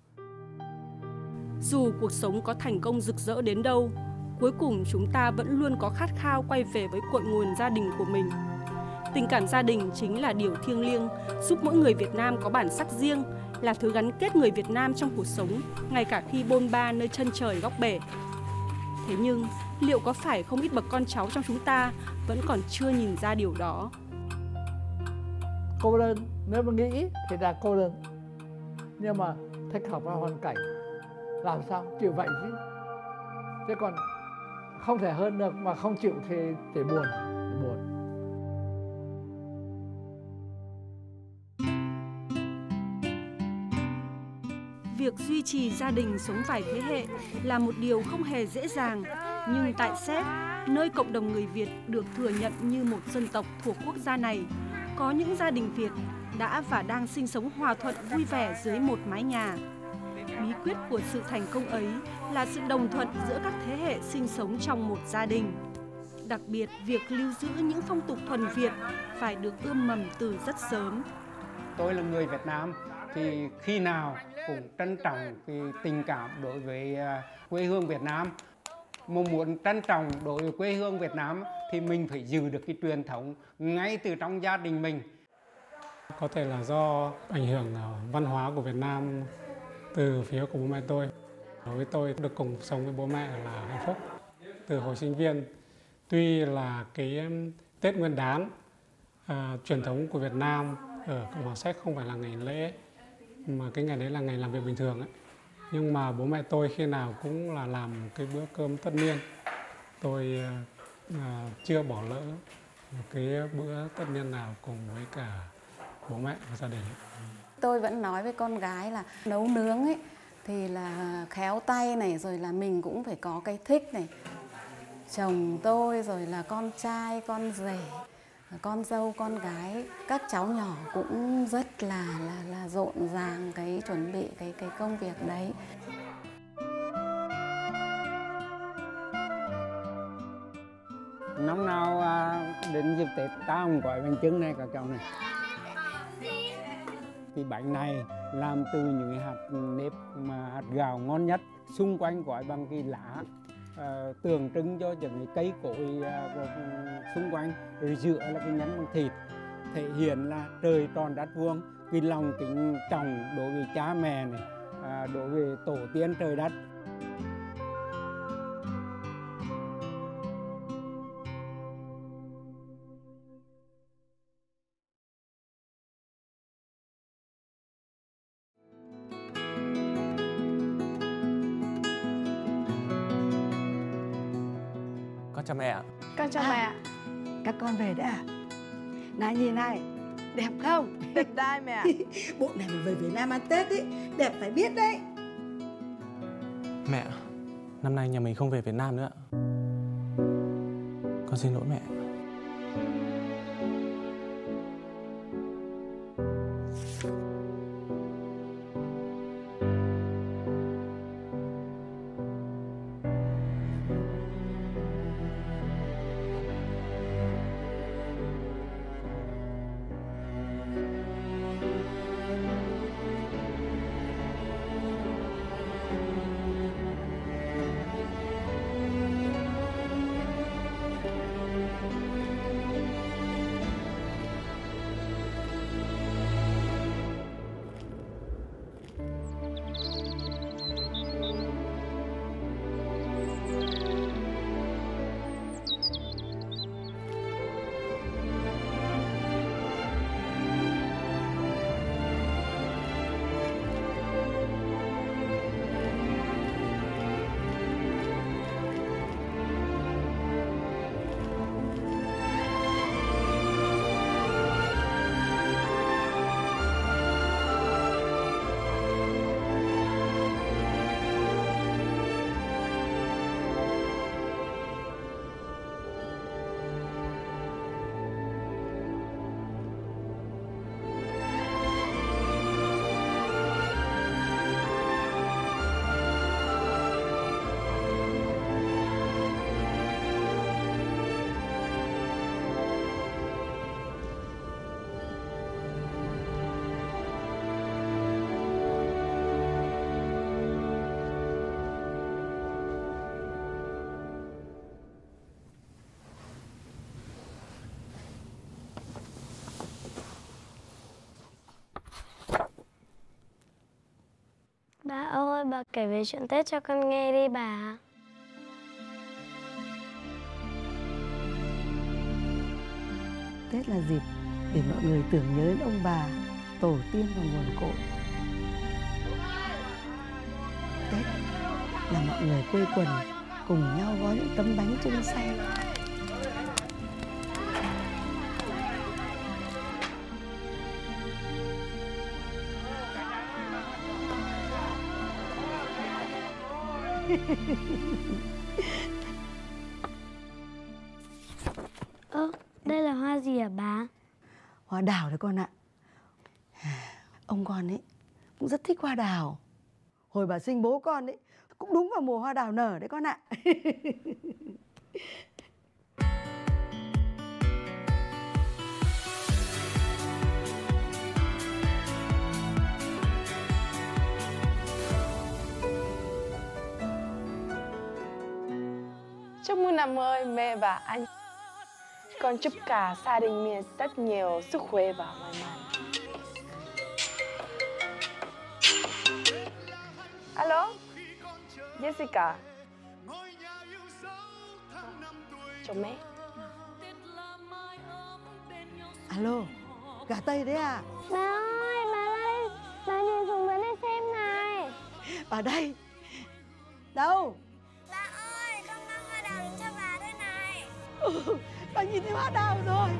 Dù cuộc sống có thành công rực rỡ đến đâu, cuối cùng chúng ta vẫn luôn có khát khao quay về với cội nguồn gia đình của mình. Tình cảm gia đình chính là điều thiêng liêng, giúp mỗi người Việt Nam có bản sắc riêng, là thứ gắn kết người Việt Nam trong cuộc sống, ngay cả khi bôn ba nơi chân trời góc bể. Thế nhưng, liệu có phải không ít bậc con cháu trong chúng ta vẫn còn chưa nhìn ra điều đó? cô đơn nếu mà nghĩ thì là cô đơn nhưng mà thích hợp vào hoàn cảnh làm sao chịu vậy chứ chứ còn không thể hơn được mà không chịu thì thì buồn Việc duy trì gia đình sống vài thế hệ là một điều không hề dễ dàng, nhưng tại Séc, nơi cộng đồng người Việt được thừa nhận như một dân tộc thuộc quốc gia này, có những gia đình Việt đã và đang sinh sống hòa thuận vui vẻ dưới một mái nhà. Bí quyết của sự thành công ấy là sự đồng thuận giữa các thế hệ sinh sống trong một gia đình. Đặc biệt, việc lưu giữ những phong tục thuần Việt phải được ươm mầm từ rất sớm. Tôi là người Việt Nam thì khi nào cũng trân trọng cái tình cảm đối với à, quê hương Việt Nam. Mà muốn trân trọng đối với quê hương Việt Nam thì mình phải giữ được cái truyền thống ngay từ trong gia đình mình. Có thể là do ảnh hưởng à, văn hóa của Việt Nam từ phía của bố mẹ tôi. Đối với tôi được cùng sống với bố mẹ là hạnh phúc. Từ hồi sinh viên, tuy là cái Tết Nguyên đán à, truyền thống của Việt Nam ở Cộng hòa Séc không phải là ngày lễ mà cái ngày đấy là ngày làm việc bình thường ấy. Nhưng mà bố mẹ tôi khi nào cũng là làm cái bữa cơm tất niên. Tôi ờ, à, chưa bỏ lỡ một cái bữa tất niên nào cùng với cả bố mẹ và gia đình. Tôi vẫn nói với con gái là nấu nướng ấy thì là khéo tay này rồi là mình cũng phải có cái thích này. Chồng tôi rồi là con trai, con rể, con dâu, con gái, các cháu nhỏ cũng rất là là là rộn ràng cái chuẩn bị cái cái công việc đấy. Năm nào à, đến dịp Tết ta không gọi bánh trứng này các cháu này. Cái bánh này làm từ những cái hạt nếp mà hạt gạo ngon nhất xung quanh gọi bằng cái lá Ờ, à, tượng trưng cho những cái cây cối à, xung quanh rồi giữa là cái nhánh bằng thịt thể hiện là trời tròn đất vuông cái lòng kính trọng đối với cha mẹ này à, đối với tổ tiên trời đất. À? Này nhìn này, đẹp không? Đẹp trai mẹ. Bộ này mà về Việt Nam ăn Tết ý, đẹp phải biết đấy. Mẹ, năm nay nhà mình không về Việt Nam nữa ạ. Con xin lỗi mẹ. Bà ơi, bà kể về chuyện Tết cho con nghe đi bà. Tết là dịp để mọi người tưởng nhớ đến ông bà, tổ tiên và nguồn cội. Tết là mọi người quây quần cùng nhau gói những tấm bánh trưng xanh. Ơ, đây là hoa gì hả bà? Hoa đào đấy con ạ. Ông con ấy cũng rất thích hoa đào. Hồi bà sinh bố con ấy cũng đúng vào mùa hoa đào nở đấy con ạ. Chúc mừng năm mới mẹ và anh. Con chúc cả gia đình mình rất nhiều sức khỏe và may mắn. Alo, Jessica. Chào mẹ. Alo, gà Tây đấy à? Bà ơi, bà ơi, bà nhìn xuống bên đây xem này. Ở đây. Đâu? Đào đến cho bà đây này. Ừ, bà nhìn thấy hoa đào rồi.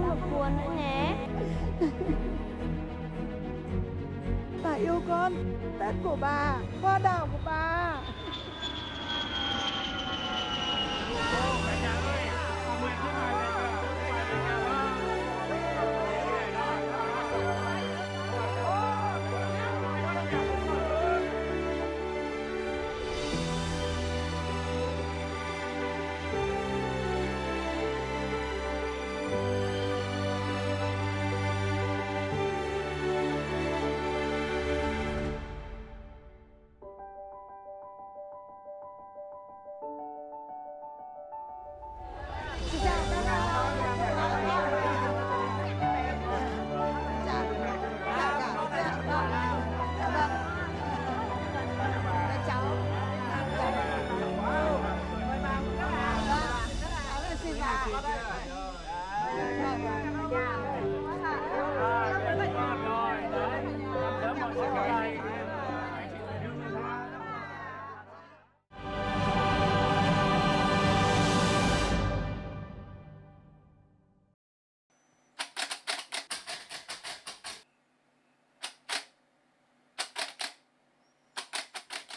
Không được buồn nữa nhé. Bà yêu con, Tết của bà, hoa đào của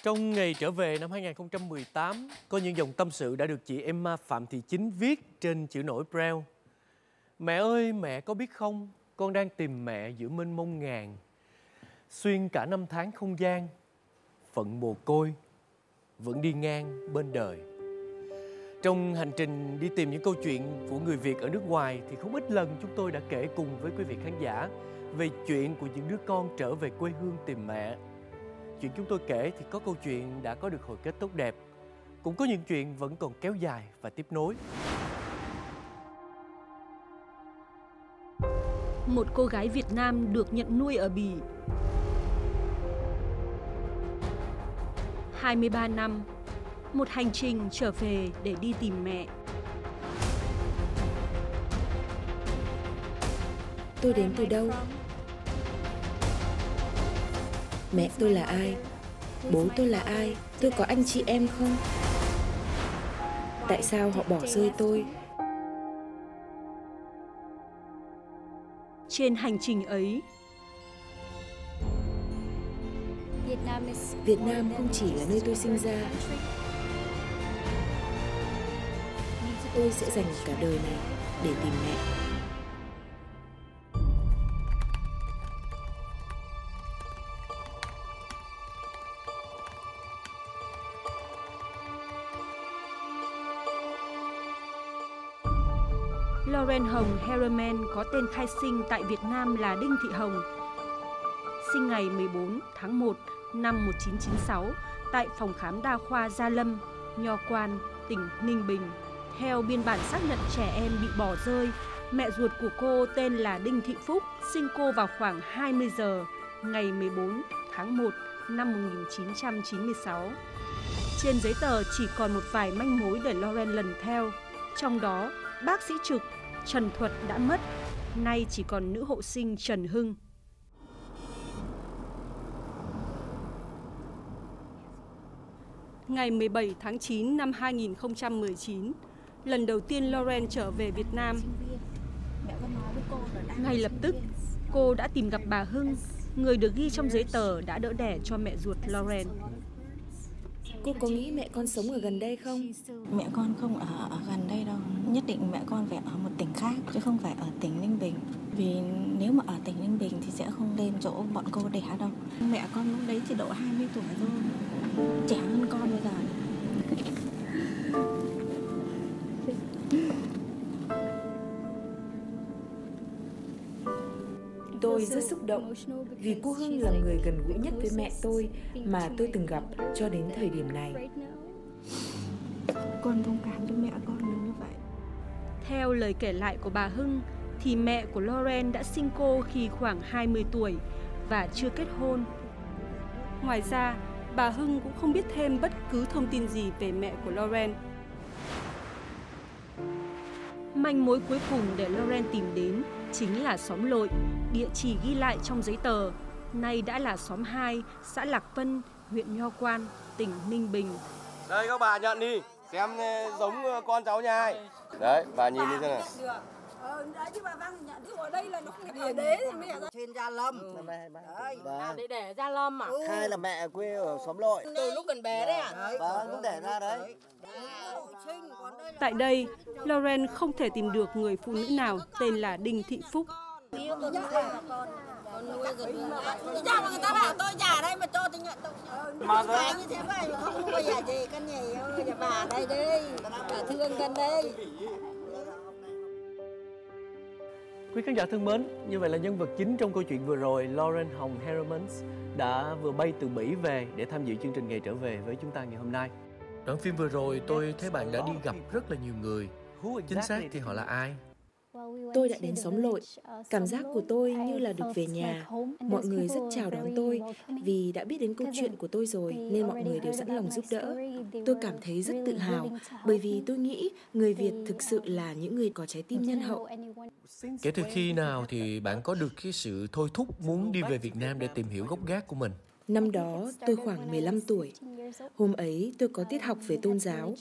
Trong ngày trở về năm 2018, có những dòng tâm sự đã được chị Emma Phạm Thị Chính viết trên chữ nổi Braille. Mẹ ơi, mẹ có biết không, con đang tìm mẹ giữa mênh mông ngàn. Xuyên cả năm tháng không gian, phận mồ côi, vẫn đi ngang bên đời. Trong hành trình đi tìm những câu chuyện của người Việt ở nước ngoài thì không ít lần chúng tôi đã kể cùng với quý vị khán giả về chuyện của những đứa con trở về quê hương tìm mẹ. Chuyện chúng tôi kể thì có câu chuyện đã có được hồi kết tốt đẹp, cũng có những chuyện vẫn còn kéo dài và tiếp nối. Một cô gái Việt Nam được nhận nuôi ở Bỉ. 23 năm, một hành trình trở về để đi tìm mẹ. Tôi đến từ đâu? Mẹ tôi là ai? Bố tôi là ai? Tôi có anh chị em không? Tại sao họ bỏ rơi tôi? Trên hành trình ấy, Việt Nam không chỉ là nơi tôi sinh ra. Tôi sẽ dành cả đời này để tìm mẹ. Hồng có tên khai sinh tại Việt Nam là Đinh Thị Hồng. Sinh ngày 14 tháng 1 năm 1996 tại phòng khám đa khoa Gia Lâm, Nho Quan, tỉnh Ninh Bình. Theo biên bản xác nhận trẻ em bị bỏ rơi, mẹ ruột của cô tên là Đinh Thị Phúc sinh cô vào khoảng 20 giờ ngày 14 tháng 1 năm 1996. Trên giấy tờ chỉ còn một vài manh mối để Lauren lần theo. Trong đó, bác sĩ trực Trần Thuật đã mất, nay chỉ còn nữ hộ sinh Trần Hưng. Ngày 17 tháng 9 năm 2019, lần đầu tiên Lauren trở về Việt Nam. Ngay lập tức, cô đã tìm gặp bà Hưng, người được ghi trong giấy tờ đã đỡ đẻ cho mẹ ruột Lauren. Cô có nghĩ mẹ con sống ở gần đây không? Mẹ con không ở, ở gần đây đâu. Nhất định mẹ con phải ở một tỉnh khác Chứ không phải ở tỉnh Ninh Bình. Vì nếu mà ở tỉnh Ninh Bình thì sẽ không lên chỗ bọn cô đẻ đâu. Mẹ con lúc đấy chỉ độ 20 tuổi thôi. Trẻ hơn con bây giờ. Tôi rất xúc động vì cô Hưng là người gần gũi nhất với mẹ tôi mà tôi từng gặp cho đến thời điểm này. Con thông cảm cho mẹ con là như vậy Theo lời kể lại của bà Hưng, thì mẹ của Lauren đã sinh cô khi khoảng 20 tuổi và chưa kết hôn. Ngoài ra, bà Hưng cũng không biết thêm bất cứ thông tin gì về mẹ của Lauren. Manh mối cuối cùng để Lauren tìm đến chính là xóm lội, địa chỉ ghi lại trong giấy tờ, nay đã là xóm 2, xã Lạc Vân, huyện Nho Quan, tỉnh Ninh Bình. Đây các bà nhận đi, xem ờ, giống ờ, con cháu nhà ai. Đấy, bà nhìn đi xem nào. Ờ, đấy chứ bà Văn nhận chứ ở đây là nó không ở đế thì mới ở Trên Gia Lâm. Đấy. Vâng. để để Gia Lâm à? Khai là mẹ quê ở xóm lội. Từ lúc gần bé đấy à? Vâng, lúc đẻ ra đấy. Tại đây, Lauren không thể tìm được người phụ nữ nào tên là Đinh Thị Phúc. Sao mà người ta bảo tôi già đây mà cho tôi nhận tôi Mà Phải như thế vậy mà không bao giờ gì con nhỉ ơi nhà bà đây đi bà thương con đây Quý khán giả thân mến, như vậy là nhân vật chính trong câu chuyện vừa rồi, Lauren Hồng Hermans đã vừa bay từ Mỹ về để tham dự chương trình Ngày trở về với chúng ta ngày hôm nay. Đoạn phim vừa rồi tôi thấy bạn đã đi gặp rất là nhiều người. Chính xác thì họ là ai? Tôi đã đến xóm lội. Cảm giác của tôi như là được về nhà. Mọi người rất chào đón tôi vì đã biết đến câu chuyện của tôi rồi nên mọi người đều sẵn lòng giúp đỡ. Tôi cảm thấy rất tự hào bởi vì tôi nghĩ người Việt thực sự là những người có trái tim nhân hậu. Kể từ khi nào thì bạn có được cái sự thôi thúc muốn đi về Việt Nam để tìm hiểu gốc gác của mình? Năm đó tôi khoảng 15 tuổi. Hôm ấy tôi có tiết học về tôn giáo.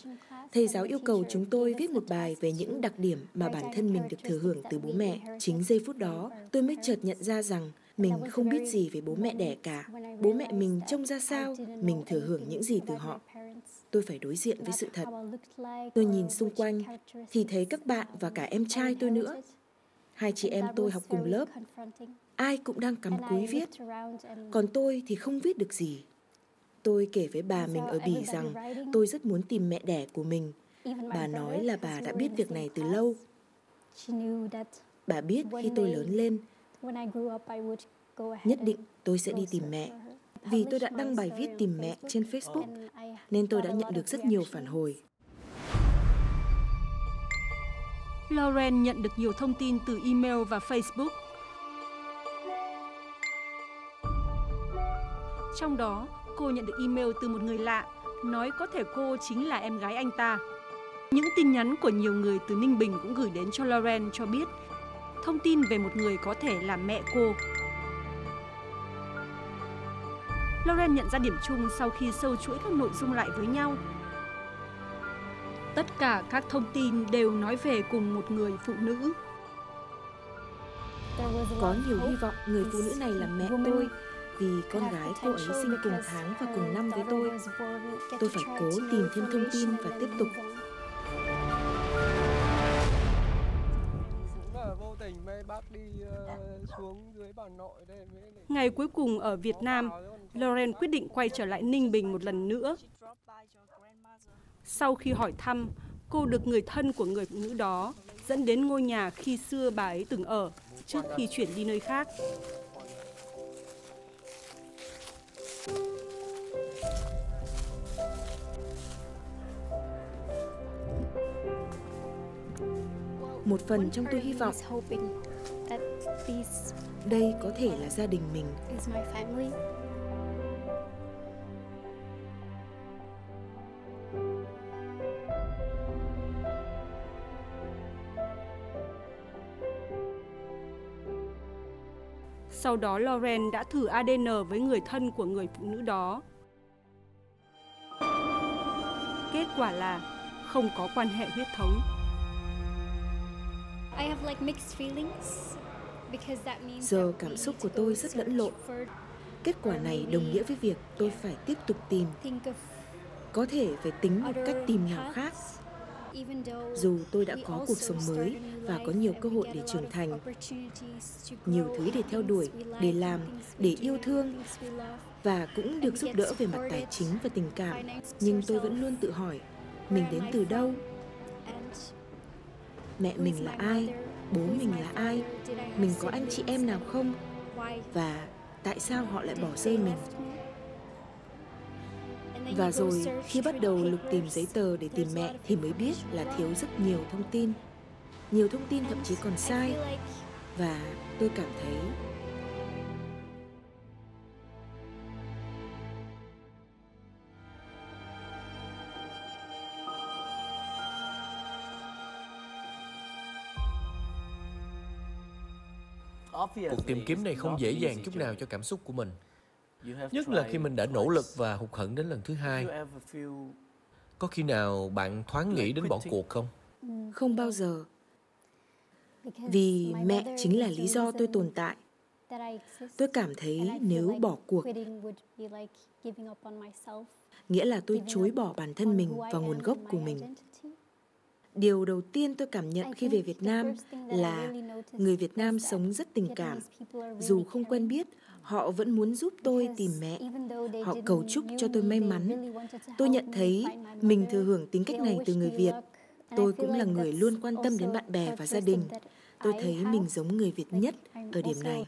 Thầy giáo yêu cầu chúng tôi viết một bài về những đặc điểm mà bản thân mình được thừa hưởng từ bố mẹ. Chính giây phút đó, tôi mới chợt nhận ra rằng mình không biết gì về bố mẹ đẻ cả. Bố mẹ mình trông ra sao, mình thừa hưởng những gì từ họ. Tôi phải đối diện với sự thật. Tôi nhìn xung quanh thì thấy các bạn và cả em trai tôi nữa. Hai chị em tôi học cùng lớp. Ai cũng đang cắm cúi viết. Còn tôi thì không viết được gì. Tôi kể với bà mình ở Bỉ rằng tôi rất muốn tìm mẹ đẻ của mình. Bà nói là bà đã biết việc này từ lâu. Bà biết khi tôi lớn lên, nhất định tôi sẽ đi tìm mẹ. Vì tôi đã đăng bài viết tìm mẹ trên Facebook, nên tôi đã nhận được rất nhiều phản hồi. Lauren nhận được nhiều thông tin từ email và Facebook. Trong đó, cô nhận được email từ một người lạ nói có thể cô chính là em gái anh ta. Những tin nhắn của nhiều người từ Ninh Bình cũng gửi đến cho Lauren cho biết thông tin về một người có thể là mẹ cô. Lauren nhận ra điểm chung sau khi sâu chuỗi các nội dung lại với nhau. Tất cả các thông tin đều nói về cùng một người phụ nữ. Có nhiều hy vọng người phụ nữ này là mẹ tôi vì con gái cô ấy sinh cùng tháng và cùng năm với tôi. Tôi phải cố tìm thêm thông tin và tiếp tục. vô tình mấy bác đi xuống dưới bà nội đây mới lại Ngày cuối cùng ở Việt Nam, Lauren quyết định quay trở lại Ninh Bình một lần nữa. Sau khi hỏi thăm, cô được người thân của người phụ nữ đó dẫn đến ngôi nhà khi xưa bà ấy từng ở trước khi chuyển đi nơi khác. một phần trong tôi hy vọng đây có thể là gia đình mình Sau đó Lauren đã thử ADN với người thân của người phụ nữ đó. Kết quả là không có quan hệ huyết thống. Giờ cảm xúc của tôi rất lẫn lộn. Kết quả này đồng nghĩa với việc tôi phải tiếp tục tìm, có thể phải tính một cách tìm nào khác. Dù tôi đã có cuộc sống mới và có nhiều cơ hội để trưởng thành, nhiều thứ để theo đuổi, để làm, để yêu thương và cũng được giúp đỡ về mặt tài chính và tình cảm. Nhưng tôi vẫn luôn tự hỏi, mình đến từ đâu? Mẹ mình là ai? Bố mình là ai? Mình có anh chị em nào không? Và tại sao họ lại bỏ rơi mình? Và rồi khi bắt đầu lục tìm giấy tờ để tìm mẹ thì mới biết là thiếu rất nhiều thông tin. Nhiều thông tin thậm chí còn sai. Và tôi cảm thấy Cuộc tìm kiếm này không dễ dàng chút nào cho cảm xúc của mình. Nhất là khi mình đã nỗ lực và hụt hẫng đến lần thứ hai. Có khi nào bạn thoáng nghĩ đến bỏ cuộc không? không bao giờ. Vì mẹ chính là lý do tôi tồn tại. Tôi cảm thấy nếu bỏ cuộc, nghĩa là tôi chối bỏ bản thân mình và nguồn gốc của mình. Điều đầu tiên tôi cảm nhận khi về Việt Nam là người Việt Nam sống rất tình cảm. Dù không quen biết, họ vẫn muốn giúp tôi tìm mẹ. Họ cầu chúc cho tôi may mắn. Tôi nhận thấy mình thừa hưởng tính cách này từ người Việt. Tôi cũng là người luôn quan tâm đến bạn bè và gia đình. Tôi thấy mình giống người Việt nhất ở điểm này.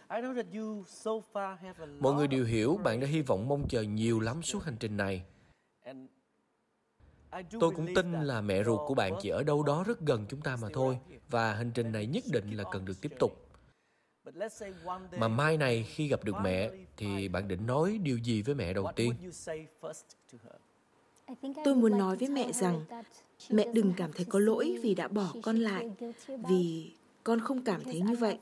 Mọi người đều hiểu bạn đã hy vọng mong chờ nhiều lắm suốt hành trình này. Tôi cũng tin là mẹ ruột của bạn chỉ ở đâu đó rất gần chúng ta mà thôi và hành trình này nhất định là cần được tiếp tục. Mà mai này khi gặp được mẹ thì bạn định nói điều gì với mẹ đầu tiên? Tôi muốn nói với mẹ rằng mẹ đừng cảm thấy có lỗi vì đã bỏ con lại, vì con không cảm thấy như vậy.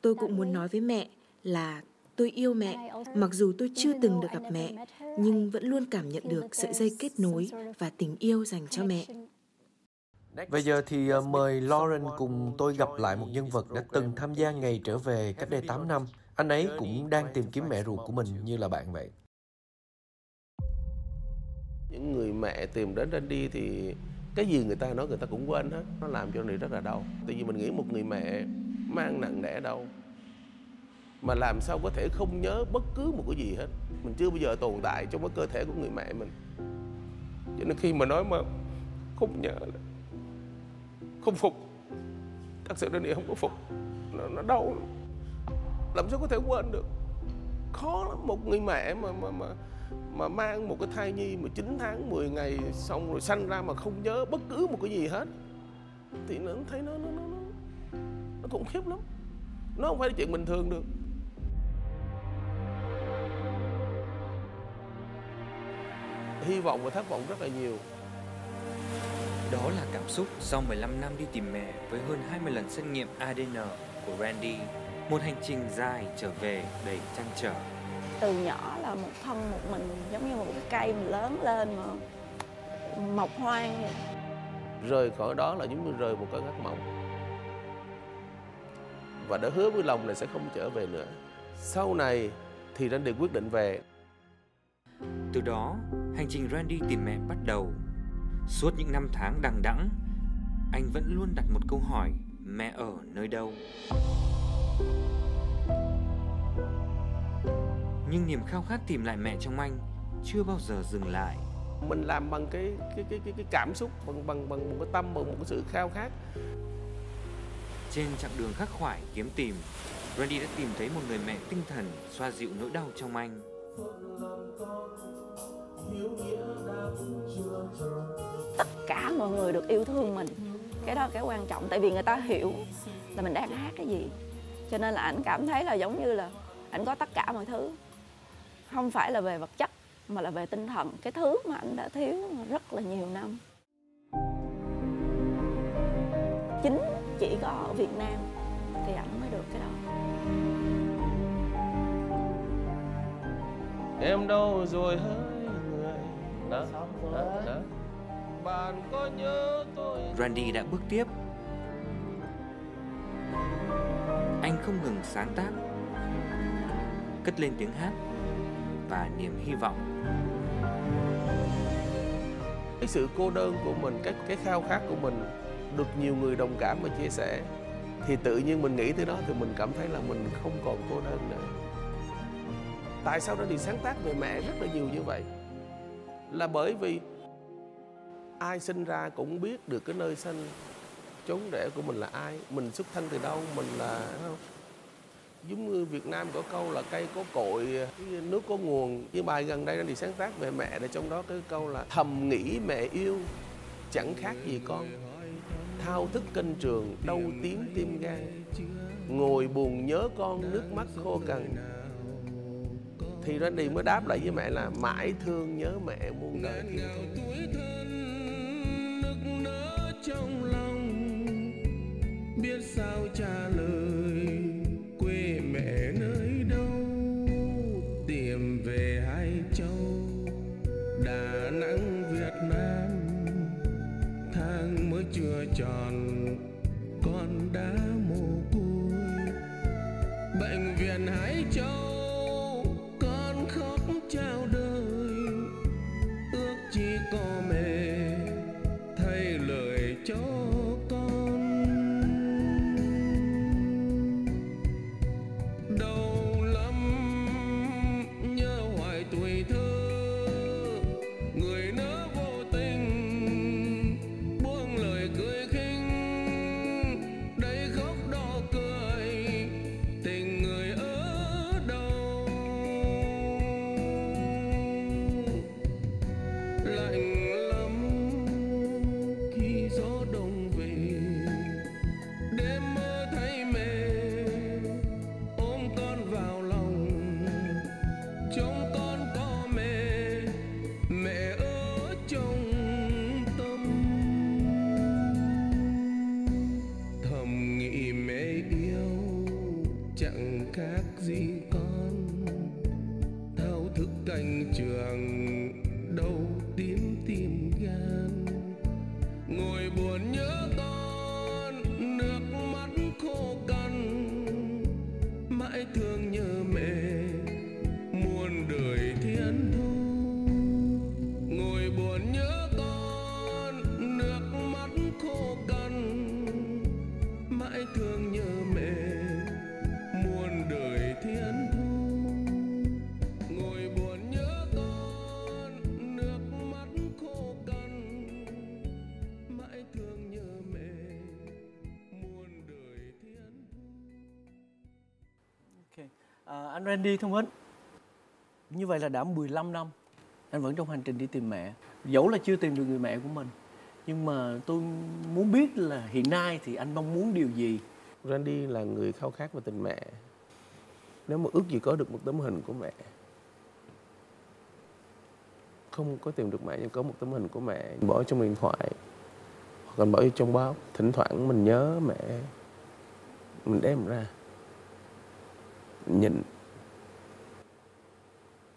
Tôi cũng muốn nói với mẹ là tôi yêu mẹ, mặc dù tôi chưa từng được gặp mẹ, nhưng vẫn luôn cảm nhận được sợi dây kết nối và tình yêu dành cho mẹ. Bây giờ thì ờ, mời Lauren cùng tôi gặp lại một nhân vật đã từng tham gia ngày trở về cách đây 8 năm. Anh ấy cũng đang tìm kiếm mẹ ruột của mình như là bạn vậy. những người mẹ tìm đến Randy thì cái gì người ta nói người ta cũng quên hết nó làm cho người rất là đau tại vì mình nghĩ một người mẹ mang nặng đẻ đau mà làm sao có thể không nhớ bất cứ một cái gì hết? Mình chưa bao giờ tồn tại trong cái cơ thể của người mẹ mình. Cho nên khi mà nói mà không nhớ là không phục thật sự Randy không có phục nó, nó đau lắm. làm sao có thể quên được? Khó lắm. Một người mẹ mà mà mà mà mang một cái thai nhi mà 9 tháng 10 ngày xong rồi sanh ra mà không nhớ bất cứ một cái gì hết thì nó thấy nó nó nó nó, nó khủng khiếp lắm. Nó không phải là chuyện bình thường được. Hy vọng và thất vọng rất là nhiều Đó là cảm xúc sau 15 năm đi tìm mẹ với hơn 20 lần xét nghiệm ADN của Randy. Một hành trình dài trở về đầy trăn trở. từ nhỏ là một thân một mình giống như một cái cây mà lớn lên mà mọc hoang vậy. rời khỏi đó là giống như rời một cơn ác mộng và đã hứa với lòng là sẽ không trở về nữa sau này thì Randy quyết định về Từ đó, hành trình Randy tìm mẹ bắt đầu. Suốt những năm tháng đằng đẵng, anh vẫn luôn đặt một câu hỏi mẹ ở nơi đâu. Nhưng niềm khao khát tìm lại mẹ trong anh chưa bao giờ dừng lại. mình làm bằng cái cái cái cái, cái cảm xúc bằng bằng bằng một cái tâm bằng một cái sự khao khát Trên chặng đường khắc khoải kiếm tìm, Randy đã tìm thấy một người mẹ tinh thần xoa dịu nỗi đau trong anh tất cả mọi người được yêu thương mình. Cái đó là cái quan trọng, tại vì người ta hiểu là mình đang hát cái gì. Cho nên là ảnh cảm thấy là giống như là ảnh có tất cả mọi thứ. Không phải là về vật chất, mà là về tinh thần. Cái thứ mà ảnh đã thiếu rất là nhiều năm. Chính chỉ có ở Việt Nam thì ảnh mới được cái đó. Em đâu rồi hỡi người đó, đó, đó. bạn có nhớ tôi Randy đã bước tiếp. Anh không ngừng sáng tác, cất lên tiếng hát và niềm hy vọng. cái sự cô đơn của mình cái cái khao khát của mình được nhiều người đồng cảm và chia sẻ thì tự nhiên mình nghĩ tới đó thì mình cảm thấy là mình không còn cô đơn nữa tại sao nó đi sáng tác về mẹ rất là nhiều như vậy? Là bởi vì ai sinh ra cũng biết được cái nơi sinh chốn rễ của mình là ai, mình xuất thân từ đâu, mình là không? Giống như Việt Nam có câu là cây có cội nước có nguồn. Cái bài gần đây nó đi sáng tác về mẹ để trong đó cái câu là thầm nghĩ mẹ yêu, chẳng khác gì con. Thao thức kênh trường, đau tím tim gan. Ngồi buồn nhớ con, nước mắt khô cằn thì Randy mới đáp lại với mẹ là mãi thương nhớ mẹ muôn đời thiên nỡ trong lòng. Biết sao trả lời quê mẹ nơi đâu? Tìm về hai châu đà nẵng việt nam. Tháng mới chưa tròn con đã Anh đi thông hết, như vậy là đã 15 năm anh vẫn trong hành trình đi tìm mẹ. Dẫu là chưa tìm được người mẹ của mình, nhưng mà tôi muốn biết là hiện nay thì anh mong muốn điều gì? Randy là người khao khát về tình mẹ nếu mà ước gì có được một tấm hình của mẹ không có tìm được mẹ nhưng có một tấm hình của mẹ bỏ trong điện thoại hoặc là bỏ trong báo thỉnh thoảng mình nhớ mẹ mình đem ra nhìn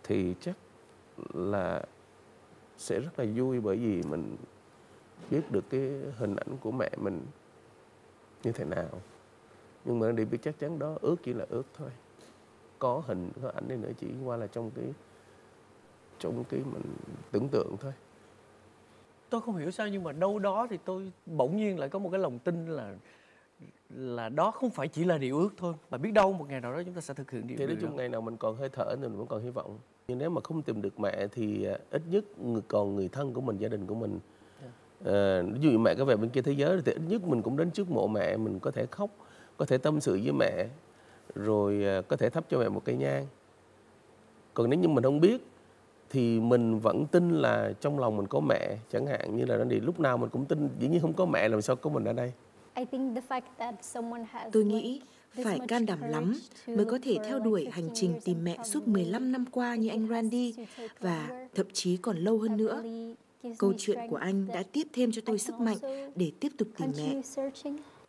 thì chắc là sẽ rất là vui bởi vì mình biết được cái hình ảnh của mẹ mình như thế nào. Nhưng mà đi biết chắc chắn đó ước chỉ là ước thôi. Có hình có ảnh đi nữa chỉ qua là trong cái trong cái mình tưởng tượng thôi. Tôi không hiểu sao nhưng mà đâu đó thì tôi bỗng nhiên lại có một cái lòng tin là là đó không phải chỉ là điều ước thôi. Mà biết đâu một ngày nào đó chúng ta sẽ thực hiện điều thì nói chung ngày nào mình còn hơi thở thì mình vẫn còn hy vọng nhưng nếu mà không tìm được mẹ thì à, ít nhất còn người thân của mình gia đình của mình. À, ví dụ mẹ có về bên kia thế giới thì ít nhất mình cũng đến trước mộ mẹ mình có thể khóc có thể tâm sự với mẹ rồi à, có thể thắp cho mẹ một cây nhang. Còn nếu như mình không biết thì mình vẫn tin là trong lòng mình có mẹ chẳng hạn như là nó đi lúc nào mình cũng tin dĩ nhiên không có mẹ làm sao có mình ở đây? Tôi nghĩ phải can đảm lắm mới có thể theo đuổi 15 hành trình tìm mẹ suốt here 15 năm qua như anh Randy và thậm chí còn lâu hơn nữa. Câu chuyện của anh đã tiếp thêm cho tôi sức mạnh để tiếp tục tìm mẹ.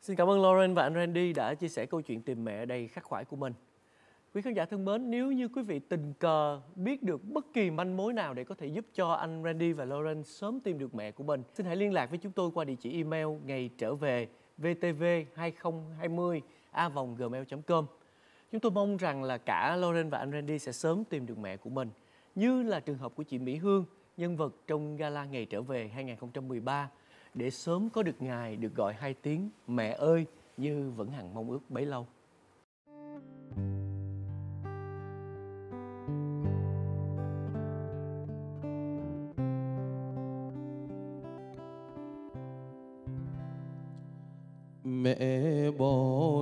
Xin cảm ơn Lauren và anh Randy đã chia sẻ câu chuyện tìm mẹ đầy khắc khoải của mình. Quý khán giả thân mến, nếu như quý vị tình cờ biết được bất kỳ manh mối nào để có thể giúp cho anh Randy và Lauren sớm tìm được mẹ của mình, xin hãy liên lạc với chúng tôi qua địa chỉ email ngày trở về vtv 2020 a gmail.com. Chúng tôi mong rằng là cả Lauren và anh Randy sẽ sớm tìm được mẹ của mình, như là trường hợp của chị Mỹ Hương, nhân vật trong gala ngày trở về 2013, để sớm có được ngài được gọi hai tiếng mẹ ơi như vẫn hằng mong ước bấy lâu.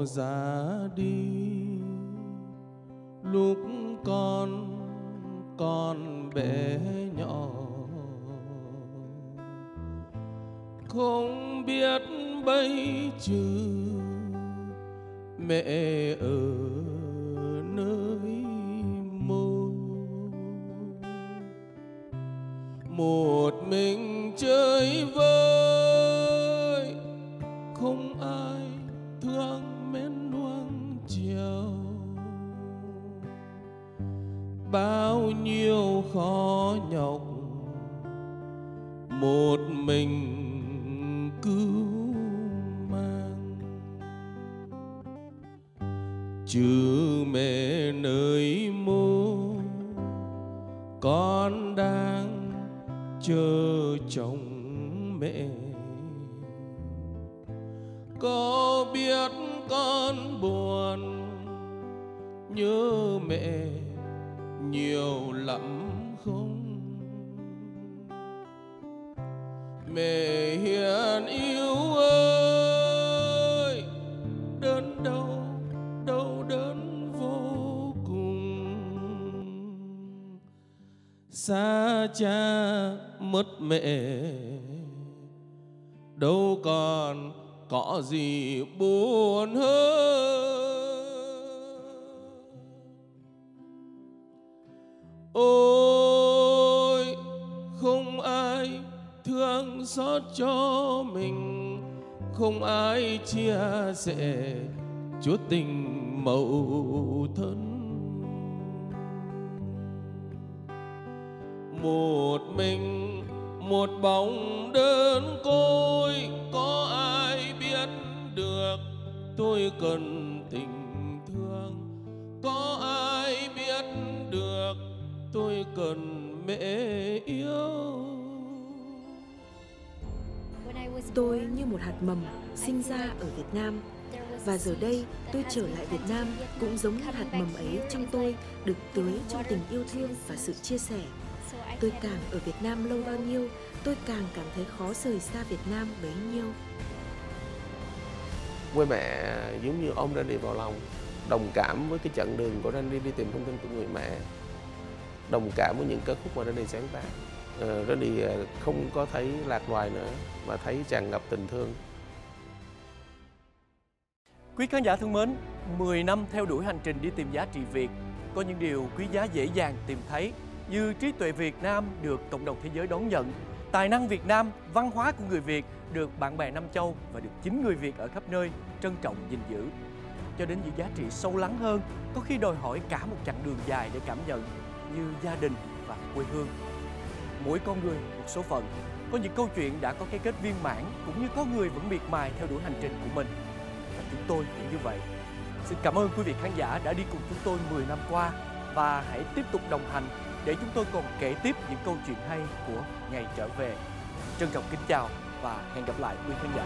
Ra đi lúc con còn bé nhỏ. Không biết bây chữ mẹ ơi chồng mẹ có biết con buồn nhớ mẹ, nhiều lắm không? Mẹ hiền yêu ơi, đớn đau đau đớn vô cùng. Xa cha mất mẹ. Đâu còn có gì buồn hơn? Ôi, không ai thương xót cho mình. Không ai chia sẻ chút tình mẫu thân. Một mình một bóng đơn côi có ai biết được? Tôi cần tình thương. Có ai biết được? Tôi cần mẹ yêu. Tôi như một hạt mầm sinh ra ở Việt Nam. và giờ đây tôi trở lại Việt Nam cũng giống như hạt mầm ấy trong tôi được tưới trong tình yêu thương và sự chia sẻ. Tôi càng ở Việt Nam lâu bao nhiêu, tôi càng cảm thấy khó rời xa Việt Nam bấy nhiêu. quê mẹ giống như ôm Randy vào lòng đồng cảm với cái chặng đường của Randy đi tìm thông tin của người mẹ đồng cảm với những ca khúc mà Randy sáng tác. Uh, Randy ờ, không có thấy lạc loài nữa mà thấy tràn ngập tình thương. Quý khán giả thân mến, 10 năm theo đuổi hành trình đi tìm giá trị Việt, có những điều quý giá dễ dàng tìm thấy như trí tuệ Việt Nam được cộng đồng thế giới đón nhận, tài năng Việt Nam, văn hóa của người Việt được bạn bè Nam Châu và được chính người Việt ở khắp nơi trân trọng gìn giữ. Cho đến những giá trị sâu lắng hơn, có khi đòi hỏi cả một chặng đường dài để cảm nhận như gia đình và quê hương. Mỗi con người một số phận, có những câu chuyện đã có cái kết viên mãn cũng như có người vẫn miệt mài theo đuổi hành trình của mình. Và chúng tôi cũng như vậy. Xin cảm ơn quý vị khán giả đã đi cùng chúng tôi 10 năm qua và hãy tiếp tục đồng hành để chúng tôi còn kể tiếp những câu chuyện hay của ngày trở về. Trân trọng kính chào và hẹn gặp lại quý khán giả.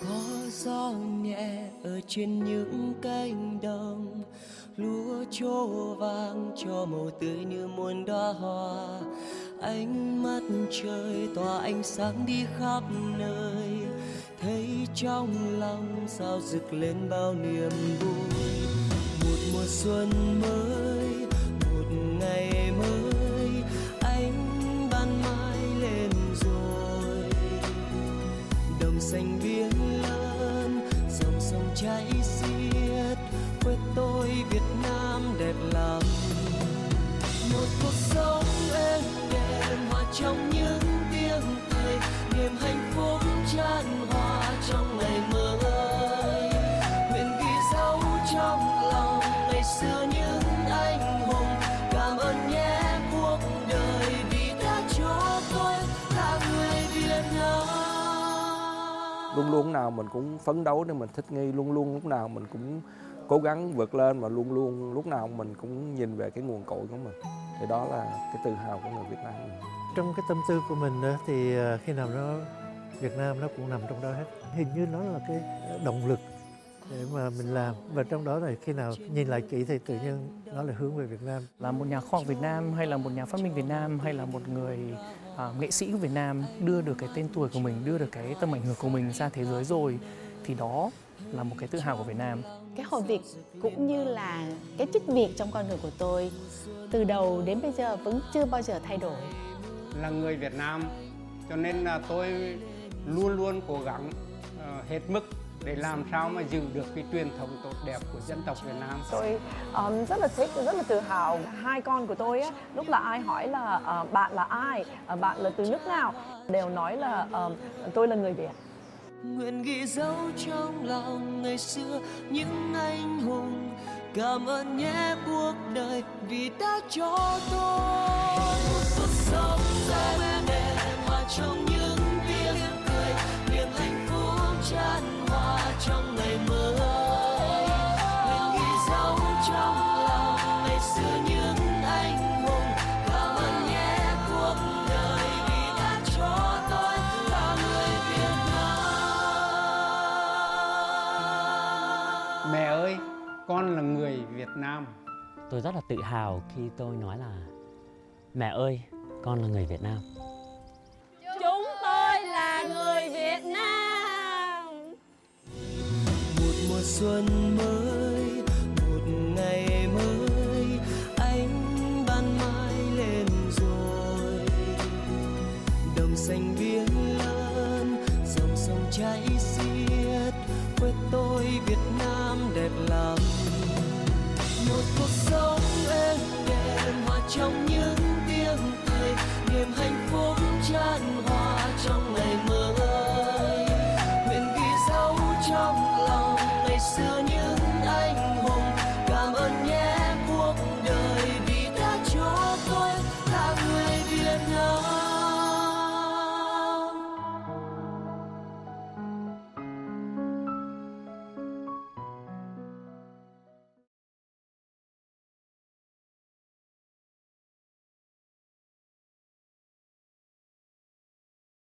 có gió nhẹ ở trên những cánh đồng lúa trổ vàng, cho màu tươi như muôn đóa hoa. Ánh mắt trời tỏa ánh sáng đi khắp nơi. Thấy trong lòng sao rực lên bao niềm vui. Một mùa xuân mới, một ngày mới, ánh ban mai lên rồi. Đồng xanh mình cũng phấn đấu để mình thích nghi luôn luôn lúc nào mình cũng cố gắng vượt lên và luôn luôn lúc nào mình cũng nhìn về cái nguồn cội của mình. Thì đó là cái tự hào của người Việt Nam mình. trong cái tâm tư của mình đó, thì ờ, khi nào nó Việt Nam nó cũng nằm trong đó hết. Hình như nó là cái động lực để mà mình làm. Và trong đó là khi nào nhìn lại kỹ thì tự nhiên nó là hướng về Việt Nam. Là một nhà khoa học Việt Nam hay là một nhà phát minh Việt Nam hay là một người à, nghệ sĩ của Việt Nam đưa được cái tên tuổi của mình, đưa được cái tầm ảnh hưởng của mình ra thế giới rồi thì đó là một cái tự hào của Việt Nam. cái hồn Việt cũng như là cái chất Việt trong con người của tôi từ đầu đến bây giờ vẫn chưa bao giờ thay đổi. là người Việt Nam cho nên là tôi luôn luôn cố gắng ờ, hết mức để làm sao mà giữ được cái truyền thống tốt đẹp của dân tộc Việt Nam. Tôi um, rất là thích, rất là tự hào. Hai con của tôi á, lúc là ai hỏi là ờ, bạn là ai, Ờ, bạn là từ nước nào, đều nói là ờ, tôi là người Việt. nguyện ghi dấu trong lòng ngày xưa những anh hùng cảm ơn nhé cuộc đời vì đã cho tôi một cuộc sống êm đềm hòa trong những tràn hòa trong ngày mới nguyện ghi dấu trong lòng ngày xưa những anh hùng cảm ơn nhé cuộc đời vì đã cho tôi là người Việt Mẹ ơi, con là người Việt Nam. Tôi rất là tự hào khi tôi nói là Mẹ ơi, con là người Việt Nam. Chúng tôi là người Việt Nam xuân mới, một ngày mới, ánh ban mai lên rồi. Đồng xanh biên lớn dòng sông chảy xiết, quê tôi Việt Nam đẹp lắm một cuộc sống êm đềm hòa trong những tiếng cười, niềm hạnh phúc tràn hòa